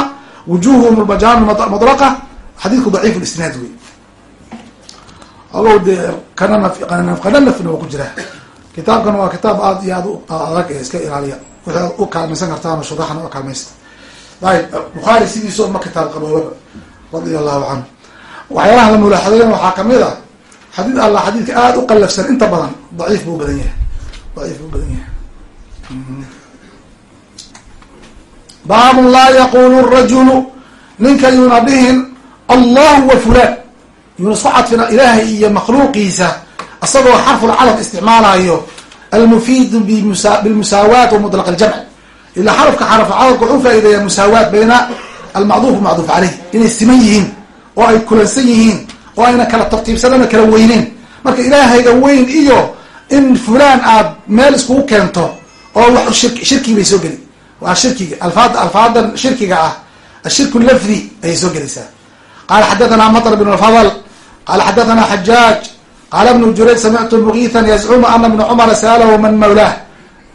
wujuhum lmajaan mudlaqa xadiidku daciif lisnaad wey ogow dee kananafna waa ku jira kitaabkan waa kitaab aad iyo aad adag iska ilaaliya waxay u kaalmaysan kartaan shudaxna u kaalmaysta ayib bukhaari sidiisoo ma kitaab qaboobaba radia allahu canhu. Waxyaalaha la mulaaxadayn waxaa ka mid a xadiid alla xadiidka aada u qallafsan inta badan daciif buu badan yahay. Daciif buu badan yahay. Baabun laa yaqulu rajulu ninka yuuna dhihin allahu wa fulaan. Yuuna isku ilaahay iyo makhluuqiisa isagoo xarfulcalaf isticmaalayo almufiidu bilmusaawaat wa mutlaq aljamc ilaa xarafka xarfulcalafka wuxuu faa'ideeyaa musaawaat bayna almacduuf wamacduuf caleyh inay siman yihiin oo ay kulansan yihiin oo ayna kala tartiibsanana kala weyneyn marka ilaahayga weyn iyo in fulaan aad meel iskugu keento oo wax shirki shirkigi bay soo geli waa shirkiga alfaad alfaadan shirkiga ah ashirku lafdi ayay soo gelaysaa qaala xadathana matr bn lfadl qaala xadathana xajaaj qaala ibnu jurayj samictu mugiithan yazcumu ana ibna cumara sa'alahu man mawlaah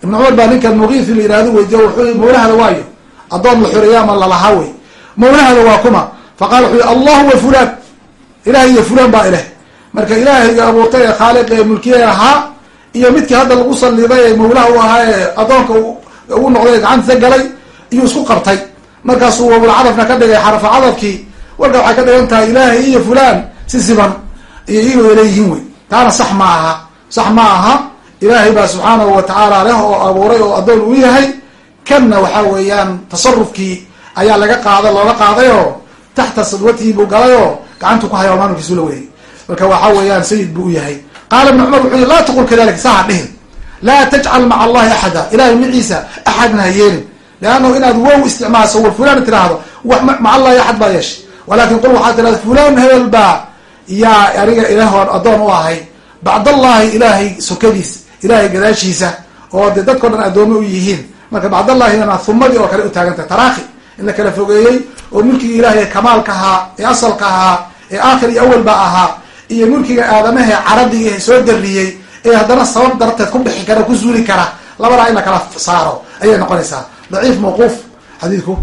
ibna cumar baa ninkan mugiith la yihahdo weydiyo wuxuu mawlahada waayo addoon la xoreeya ama lalahaa wey mawlahada waa kuma faqala wuxuu yihi allah wa fulaan ilahay iyo fulaan baa ileh marka ilaahayga abuurtay ee khaaliq ee mulkiye ahaa iyo midkii hadda lagu saliday ee mawlaha u ahaa ee addoonka ugu noqday gacantiisa galay iyuu isku qabtay markaasuu wabulcadafna ka dhigay xarafa cadafkii warka waxay ka dhigan tahay ilaahay iyo fulaan si siban iyo iyago leeyihiin wey. Taana sax ma aha. Sax ma aha. Ilaahay baa subxaanahu watacaala leh oo abuuray oo addoon uu yahay. Kanna waxaa weeyaan tasarufkii ayaa laga qaada looga qaaday oo taxta sadwatihi buu galay oo gacantu ku haya maamulkiisu la weeyay. Marka waxa weeyaan sayid buu u yahay. Qaala ibnu cumar wuxuu yii laa taqul kadalik saha dhihin. Laa tajcal maca allahi axada. Ilahay maciisa axadna ha yeelin. Leannahu inaad wow isticmaalso war fulan tiraahdo maca allahi axad baa yeeshay. Walakin qul waxaad tirahda fulan hebel baa yaa aniga ilaah addoon u ahay bacdallahi ilaahay sokadiis ilaahay gadaashiisa oo dee dadkao dhan addoomo u yihiin. Marka bacdallahina humadii oo kale u taagantahay taraakhi in la kala fogeeyey oo mulkigii ilaahay ee kamaalka ahaa ee asalka ahaa ee aakhir iyo awalba ahaa iyo mulkiga aadamahe caradiga ee soo dariyey ee haddana sabab darteed ku bixi kara ku zuuli kara labadaa in la kala saaro ayay noqonaysaa. Daciif mawquuf xadiidku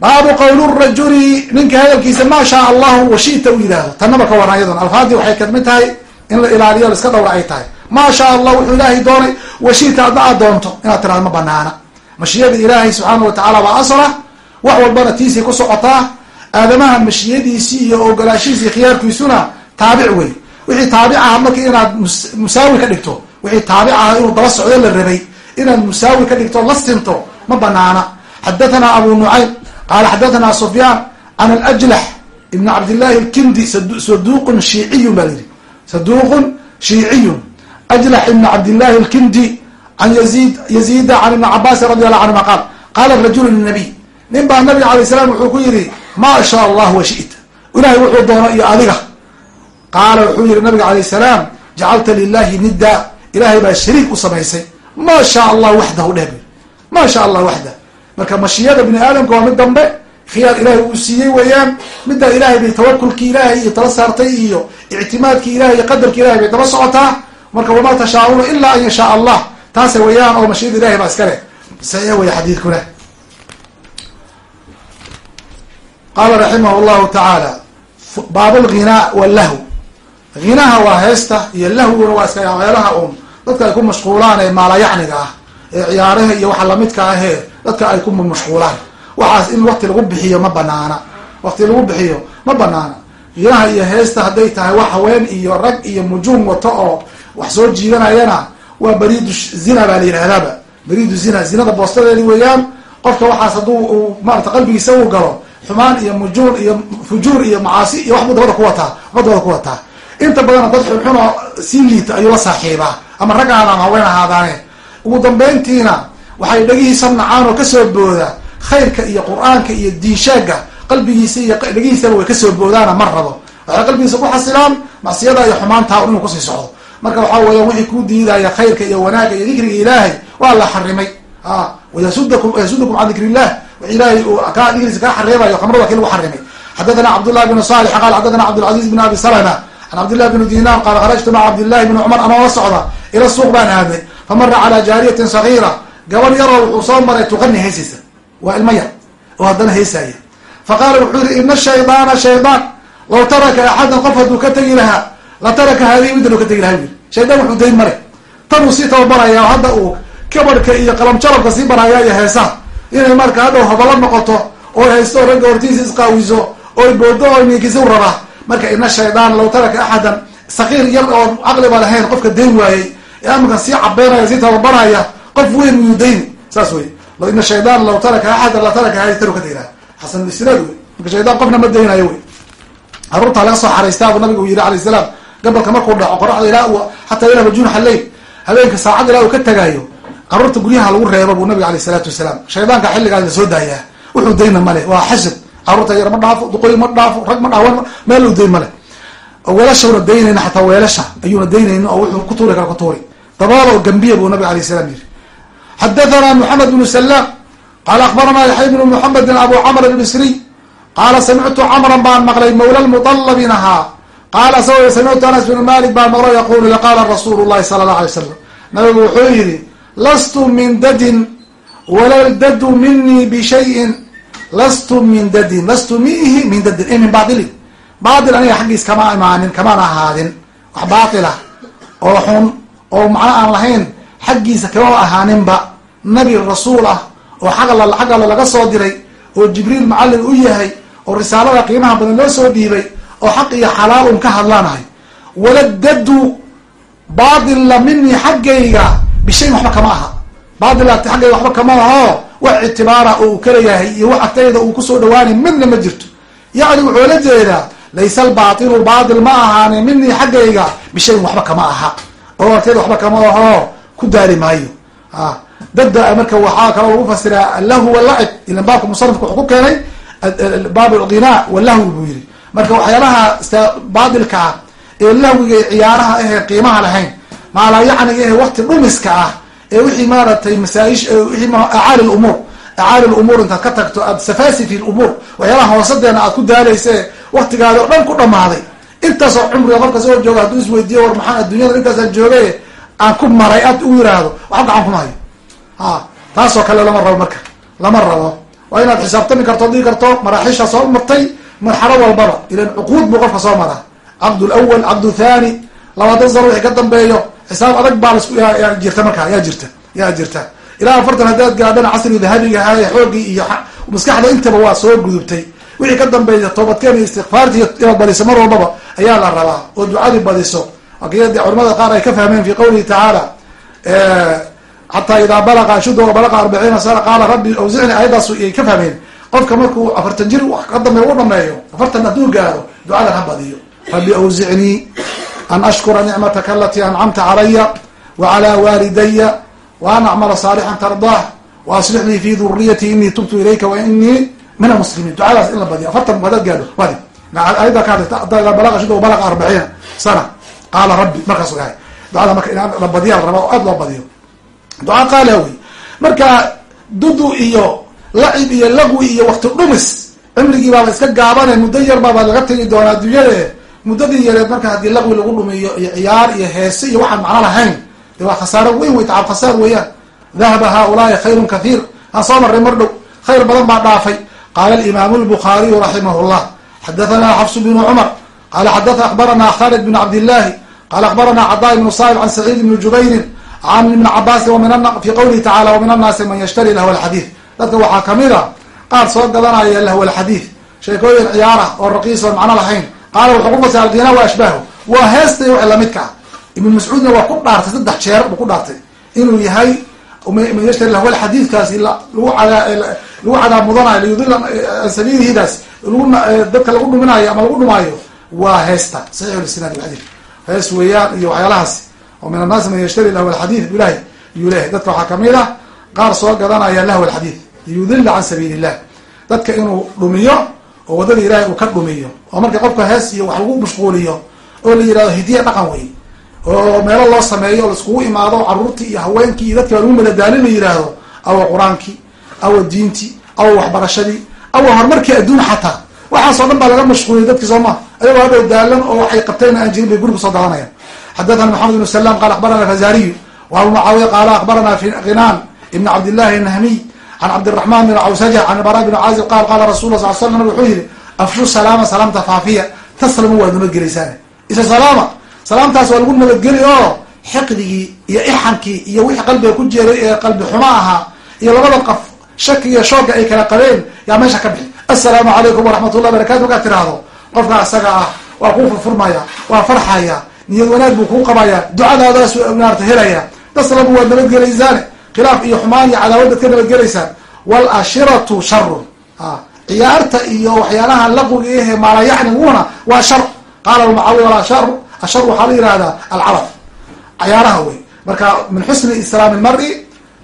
baabu qawlu rajuli ninka hadalkiisa maa shaa allahu washita u yidhaahdo. Tanaba ka waran iyaduna. Alfaadii waxay kadmid tahay in la ilaaliyo laiska dhowra ay tahay. Maa shaa allah wuxuu ilaahay doonay washita adna aad doonto inaad tiraado ma banaana mashiyada ilaahay subxaana wa tacala waa asla wax walbana tiisay ku socotaa. Aadamaha mashiyadiisii iyo ogolaashihiisi khiyaarkiisuna taabic wey. Wixii taabic aha markii inaad musaawi ka dhigto wixii taabic aha inuu daba socdo la rabay inaad musaawi ka dhigto la sinto ma banaana xadathana abu nucaym qaala xadathana sufyaan can alajlax ibn cabdillahi alkindi saduqun shiiciyun baa layidhi saduqun shiiciyun ajlax ibn cabdillahi alkindi can yazid yazida can ibni cabaasin radi allahu canhuma qaal qaala rajulu linabiy nin baa nabiga alay salam wuxuu ku yihi maa shaa allah wa shita ilahay wuxuu doono iyo adiga qaala wuxuu yihi nabiga alayh salaam jacalta lilahi nidda ilahay baa shariik u samaysay ma shaa allah waxdahu dheh bu ma sha allah waxda marka mashiyada bini aadamka waa mid dambe khiyaar ilahay uu siiyey weeyaan middaa ilahay bay tawakulkii ilaahay iyo tala saartay iyo ictimaadkii ilahay iyo qadarki ilahay bay daba socotaa. Marka wamaa tashaa-uuna ilaa an yashaa allah. Taase weeyaan oo mashiyada ilahay baa iska leh. Saxiix weya xadiidkuna qaala raximah llahu tacaala baab lghinaa wallahu hinaha waa heesta iyo lahwiguna waa iska meelaha un dadka ay ku mashquulaan ee maalayacniga ah ee ciyaaraha iyo waxa lamidka ahee dadka ay ku mashquulaan. Waxaas in wakti lagu bixiyo ma banaana. Wakti lagu bixiyo ma banaana. Hinaha iyo heesta hadday tahay wax haween iyo rag iyo mujuum wato oo wax soo jiidanayana waa bariidu zina baa la yidhahdaaba bariidu zina zinada boostadeedi weeyaan qofka waxaas hadduu uu maarata qalbigiisa uu galo xumaan iyo mujuun iyo fujuur iyo macaasi iyo waxbuu dabada ku wataa waxbuu dabada ku wataa. Inta badana dad xunxun oo sii liita ayuu la saaxiibaa ama rag ahaada ama haween ahaadaane ugu dambayntiina waxay dhagihiisa nacaan oo ka soo booda khayrka iyo qur'aanka iyo diinshaaga. Qalbigiisa iyo dhagihiisaba way ka soo boodaana ma rabo. Waxay qalbigiisa ku xasilaan macsiyada iyo xumaantaa inuu ku sii socdo. Marka waxaa weeyaan wixii kuu diidaya khayrka iyo wanaaga iyo dikriga ilaahay waa la xarimay. A wayasudakum yasudukum can dikri illah wix ilaahay uu dikriisa kaa xareebayo khamrada kii lagu xarimay. Xadathana cabdullahi bn salix qaal xadathana cabdilcaziz bn abi salama. Can cabdillahi bn dinar qaala kharajtu maca cabdillahi bni cumar anoo la socda ila suuq baan aadnay famara calaa jaariyatin sagiira gabar yaroo wuxuu soo maray tuqani heysaysa waa ilmo yar oo haddana heysaya faqaala wuxuu yihi ina shaydaana shaydaan law taraka axadan qof hadduu ka tegi lahaa la taraka haadihi middan u ka tegi laha yiri shaydaan wuxuu dayn male tanuu sii tababaraya hadda uu kabadhka iyo qalamjalabka sii baraya iyo heesaa inay marka hadhow habalo noqoto oo haysto ragga hortiisa isqaawiso oo boodo oo ninkisa u rabaa marka ina shaydaan law taraka axadan sakiir yar oo caqliba lahayn qofka dayn waayey ee amarkan sii cabeynaya sii tababaraya qof weyn miyuu dayni saas wey ina shaydaan law taraka axadan la taraka hadi taru ka tegi laha xasanulisnaad wey marka shaydaan qofna ma daynayo wey caruurtaa laga soo xaraystaa buu nabigu yidhi alayh salaam gabalka markuu dhaco qoraxda ilaa xataa ilaa majunaxa leyl habeenka saacad ilaa uu ka tagaayo carruurta guryaha lagu reebo buu nabiga aleyh salaatu wasalaam. Shaydaanka xilligaas la soo daayaa. Wuxuu dayna male waa xasad carruurta yar ma dhaafo duqoy ma dhaafo rag ma dhaawan meel u dayn male weelashawna daynayna xataa weelasha ayuuna daynayni oo wuxuu ku tuuri kara ku tuuri daboolo oo gambiya buu nabiga alayh salaam yiri xadathana moxamed bnu salaam qaala akbarana yaxya bnu moxamedin abu camr albisriy qaala samictu camran baan maqlay mawla lmuطalabin ahaa qaala sa samictu anas bnu malik baan maqlo yaqulu qaala rasuulu llahi sala allah alay slam nabigu wuxuu yihi lastu min dadin wala dadu minii bishayin lastu min dadin lastu miihi min dadin min baailin baail aniga xaggiis kama imaanin kamaan ahaadin wax baatilah oo xun oo macno aan lahayn xaggiisa kama ahaaninba nabi rasuul ah oo xag xag laga soo diray oo jibriil macallin u yahay oo risaalada qiimaha badan loo soo dhiibay oo xaq iyo xalaal un ka hadlaanahay. Wala dadu baatilla minii xaggayga bishayin waxba kama aha. Baatilaati xaggayga waxba kama aho wax ictibaara uu kaleyahay iyo wax agtayda uu ku soo dhawaanay midna ma jirto. Yacni wuxuu la jeedaa laysa albatilu baatil ma ahaanin minii xaggayga bishayin waxba kama aha agtayda waxba kama aho ku daari maayo. A dada marka waxaa kaloo lagu fasiraa allahu walacib ilan baabka musanifka wuxuu ku keenay baab alghina walahwi buu yihi marka waxyaalaha baadilka ah ee lahwiga ee ciyaaraha ahee qiimaha lahayn maalaa yacniga ehe wakti dhumiska ah ee wixii maaragtay masaa'ish wixii acaali lumuur acaali lumuur intaad ka tagto aad safasi fi lumuur waxyaalaha hoosadeena aad ku daalaysa ee waktigaadi oo dhan ku dhamaaday intaasoo cumriga qofka soo jooga hadduu isweydiiyo war maxaan adduunyada intaasaan joogay aan ku maray aad u yiraahdo waxba gacan kuma hayo ha taasoo kale lama rabo marka lama rabo. Waa inaad xisaabtami karto dhigi karto maraaxiisha soo martay marxalo walbaba ilan cuquud buu qofka soo maraa. Caqdu lawal caqdu thani labaatan sano wixii ka dambeeyo xisaab adag baa lasku jirta markaa yaa jirta yaa jirta. Ilaa afartan haddaad gaadhana casriga dahabiga ahaa ee xoogii iyo maskaxda intaba waa soo gudubtay. Wixii ka dambeeya toobadkeen iyo istikfaarti inaad badiso mar walbaba ayaa la rabaa oo ducadii badiso. Akiyada culamada qaar ay ka fahmeen fi qawlihi tacaala xataa idaa balaqa ashudda wa balaqa arbaciina sana qaala rabbi awsicni ayadaas ay ka fahmeen. Qofka markuu afartan jir ka dambe u dhameeyo afartan hadduu gaaro ducadan ha badiyo. Rabbi awzicnii an ashkura nicmataka alatii ancamta calaya wa waalidaya wa acmala saalixan tardaah wa lii fi duriyati inii tubtu ilayka wa min almuslimiin ducadaas in la badiyo. Afartan hadaad gaadho wadi ayada ka hadlay idaa balaqa ashudda wa balaqa arbaciina sana. Qaala rabbi markaasu dhahay ducada marka in la badiya la raba oo aad loo badiyo. Duca qaala wey marka dudu iyo lacib iyo lagwi iyo wakti dhumis cimrigii baaba iska gaabane muddo yar baaba laga tegi doonaa adduunyade muddadii yareed marka haddii lagwi lagu dhumiyo iyo ciyaar iyo heese iyo waxaan macno lahayn de waa khasaaro weyn wey tacab khasaar weeyaan. Dahaba haulaai khayrun kathiir. Aan soo marray mar dhow khayr badan baa dhaafay. Qaala alimaamu lbukhaariyu raximah llah xadathana xafsu bnu cumar qala xadaa akbarana khalid bn cabdillahi qala akbarana cadaa ibnu saib can saciid ibni jubayrin can ibn cabaasin fi qawlihi tacala wamin annaasi man yashtari lahwa alxadiid dadka waxaa ka mid a qaar soo gadanaya lahwa alxadiid sheekooyin ciyaara oo raqiis oon macno lahayn qaala wuxuu ku fasira alghina wa ashbaahu waa heestay wax lamidka ah ibn mascuudna waa ku dhaartay saddex jeer buu ku dhaartay inuu yahay man yashtari lagu lagu cadaab mudanayo liyudila an sabiilihidaas dadka lagu dhuminayo ama lagu dhumaayo waa heesta saxiix lisnaad alxadiid. Hees weeyaan iyo waxyaalahaas. Oo min annaasi man yashtari lahwa alxadiid ilahi yuu lehay dadka waxaa ka mid ah qaar soo gadanaya lahwa alxadiid liyudila can sabiili illah dadka inuu dhumiyo oo waddada ilahay uu ka dhumiyo oo marka qofka hees iyo wax lagu mashquuliyo oo la yihahdo hidiya dhaqan wey oo meelo loo sameeyo o laiskugu imaado caruurtii iyo haweenkii iyo dadki baa lagu madadaalin la yihahdo awa qur'aankii awa diintii awa waxbarashadii awa horumarkii adduun xataa. Waxaasoo dhan baa laga mashquuliyay dadki soo maa ayagoo hadhow daalan oo waxay qabteen aan jirin bay guriga soo dalanayaan xadathana maxamed ibnu salam qala akbarana alfazariyu wa abu mucaawiya qaala akbarana ghinaan ibn cabdillahi nahmiy can cabdiraxman bin cawsaja can bara bn caazib qaal qaala rasul la sal slam wuxuu yihi afshu salaama salaamta faafiya taslamu waad nabadgelaysaan isa salaama salaamtaas waa lagu nabadgeli oo xiqdigii iyo ixankii iyo wixii qalbiga ku jeeray ee qalbi xumo ahaa iyo labada qof shaki iyo shooga ay kala qabeen yaa meesha ka bixi. Assalaamu calaykum waraxmat ullah barakatu markaad tiraahdo. Qofka isaga ah waa kuu furfurmaya waa farxaya niyad wanaag buu kuu qabaya ducadaadaas maarata helaya. Taslamu waad nabadgelaysaane khilaaf iyo xumaan iyo cadaawad baad ka nabadgelaysaan walashiratu sharun a ciyaarta iyo waxyaalaha laqwiga ehe maalayacniguna waa shar qaala almucaawiya walashar ashar waxaa la yihahdaa alcarab cayaaraha wey. Marka min xusni islaam ilmari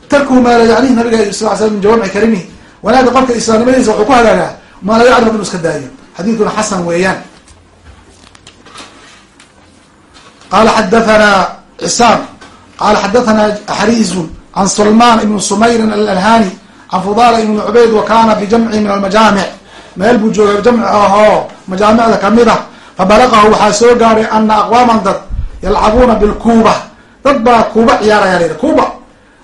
tarkuhu maa la yacnih nabiga sal l slam min jawamici kalimihi wanaaga qofka islaamnimadiisa wuxuu ku hagaagaa maa la yacni inu iska daayo. Xadiidkuna xasan weeyaan. Qala xadathana cisaan qala xadathana xariizun can sulman ibn sumayrin alalhani can fudala ibn cubayd wa kana bijamci min almajaamic meel buu joogay jamci ahoo majaamicda ka mid ah. Fabalaqahu waxaa soo gaaray ana aqwaaman dad yalcabuuna bilkuuba dad baa kuuba ciyaaraya kuuba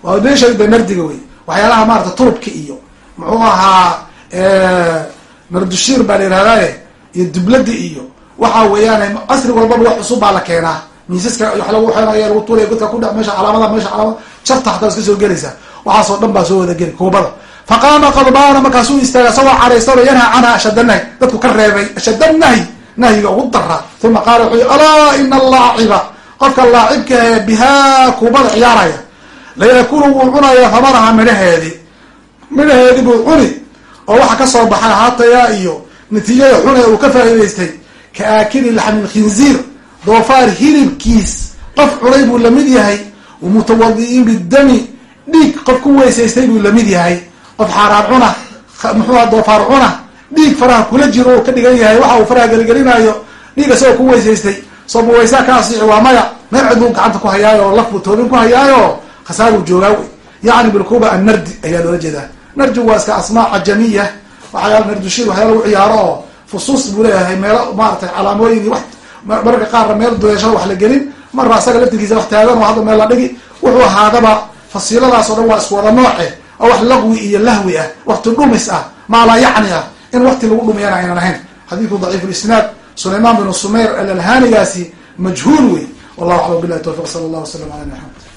waa meesha de nardiga wey waxyaalaha maarata turubka iyo muxuu ahaa mardushiir baa la yihahdaye iyo dublada iyo waxa weeyaan casri walbaba wax cusub baa la keenaa. Miisaska wax lagu xeenaya lagu tuulaya godka kudhe meesha calaamada meesha calaamad sharta xataa iska soo gelaysaa waxaasoo dhan baa soo wada geli kuubada faqaama qadbaana markaasuu istaaga sagoo caraystano yanha canha ashadda nahy. Dadku ka reebay ashadda nahy nahyiga ugu dara uma qaala wuxuu alaa ina allaaciba. Qofka laacibkahe bihaa kuubada ciyaaraya layakunu wuu cunaya famaraha midhaheedi midhaheedi buu cuni oo waxa ka soo baxay haataya iyo natiijada xune uu ka faa'idaystay ka aakili laxmi lkhinziir doofaar hilibkiis qof cunay buu la mid yahay wamutawadi'iin bidami dhiig qof ku weysaystay buu la mid yahay qof xaaraan cuna muxuuha doofaar cuna dhiig faraha kula jiro uu ka dhigan yahay waxa uu faraha geligelinaayo dhiig isagoo ku weysaystay soo ma weysaa ka asixi waa maya meel cid buu gacanta ku hayaayo oo laf buu toobin ku hayaayo khasaaruu joogaa wey. Yacni bilkuba annardi ayaa loola jeedaa. Nardigu waa iska asmaa cajamiya waxyaala nardushiid waxyaala lagu ciyaaro oo fusuus buu leeyahay meelo maaratay calaamooyin iyo mararka qaarna meel duleeshada wax la gelin. Marba asaga laftirkiisa wax taagan oo hadda meel la dhigi wuxuu ahaadaba fasiiladaas o dhan waa isku wada nooce oo wax laqwi iyo lahwi ah wakti dhumis ah maa laa yacni ah in wakti lagu dhumiyana aynan ahayn. Xadiidku daciif lisnaad sulayman binu sumayr alalhanigaasi majhuul wey wallahu aclam billahi tawfiq sala allah wasalam ala nabi maxamed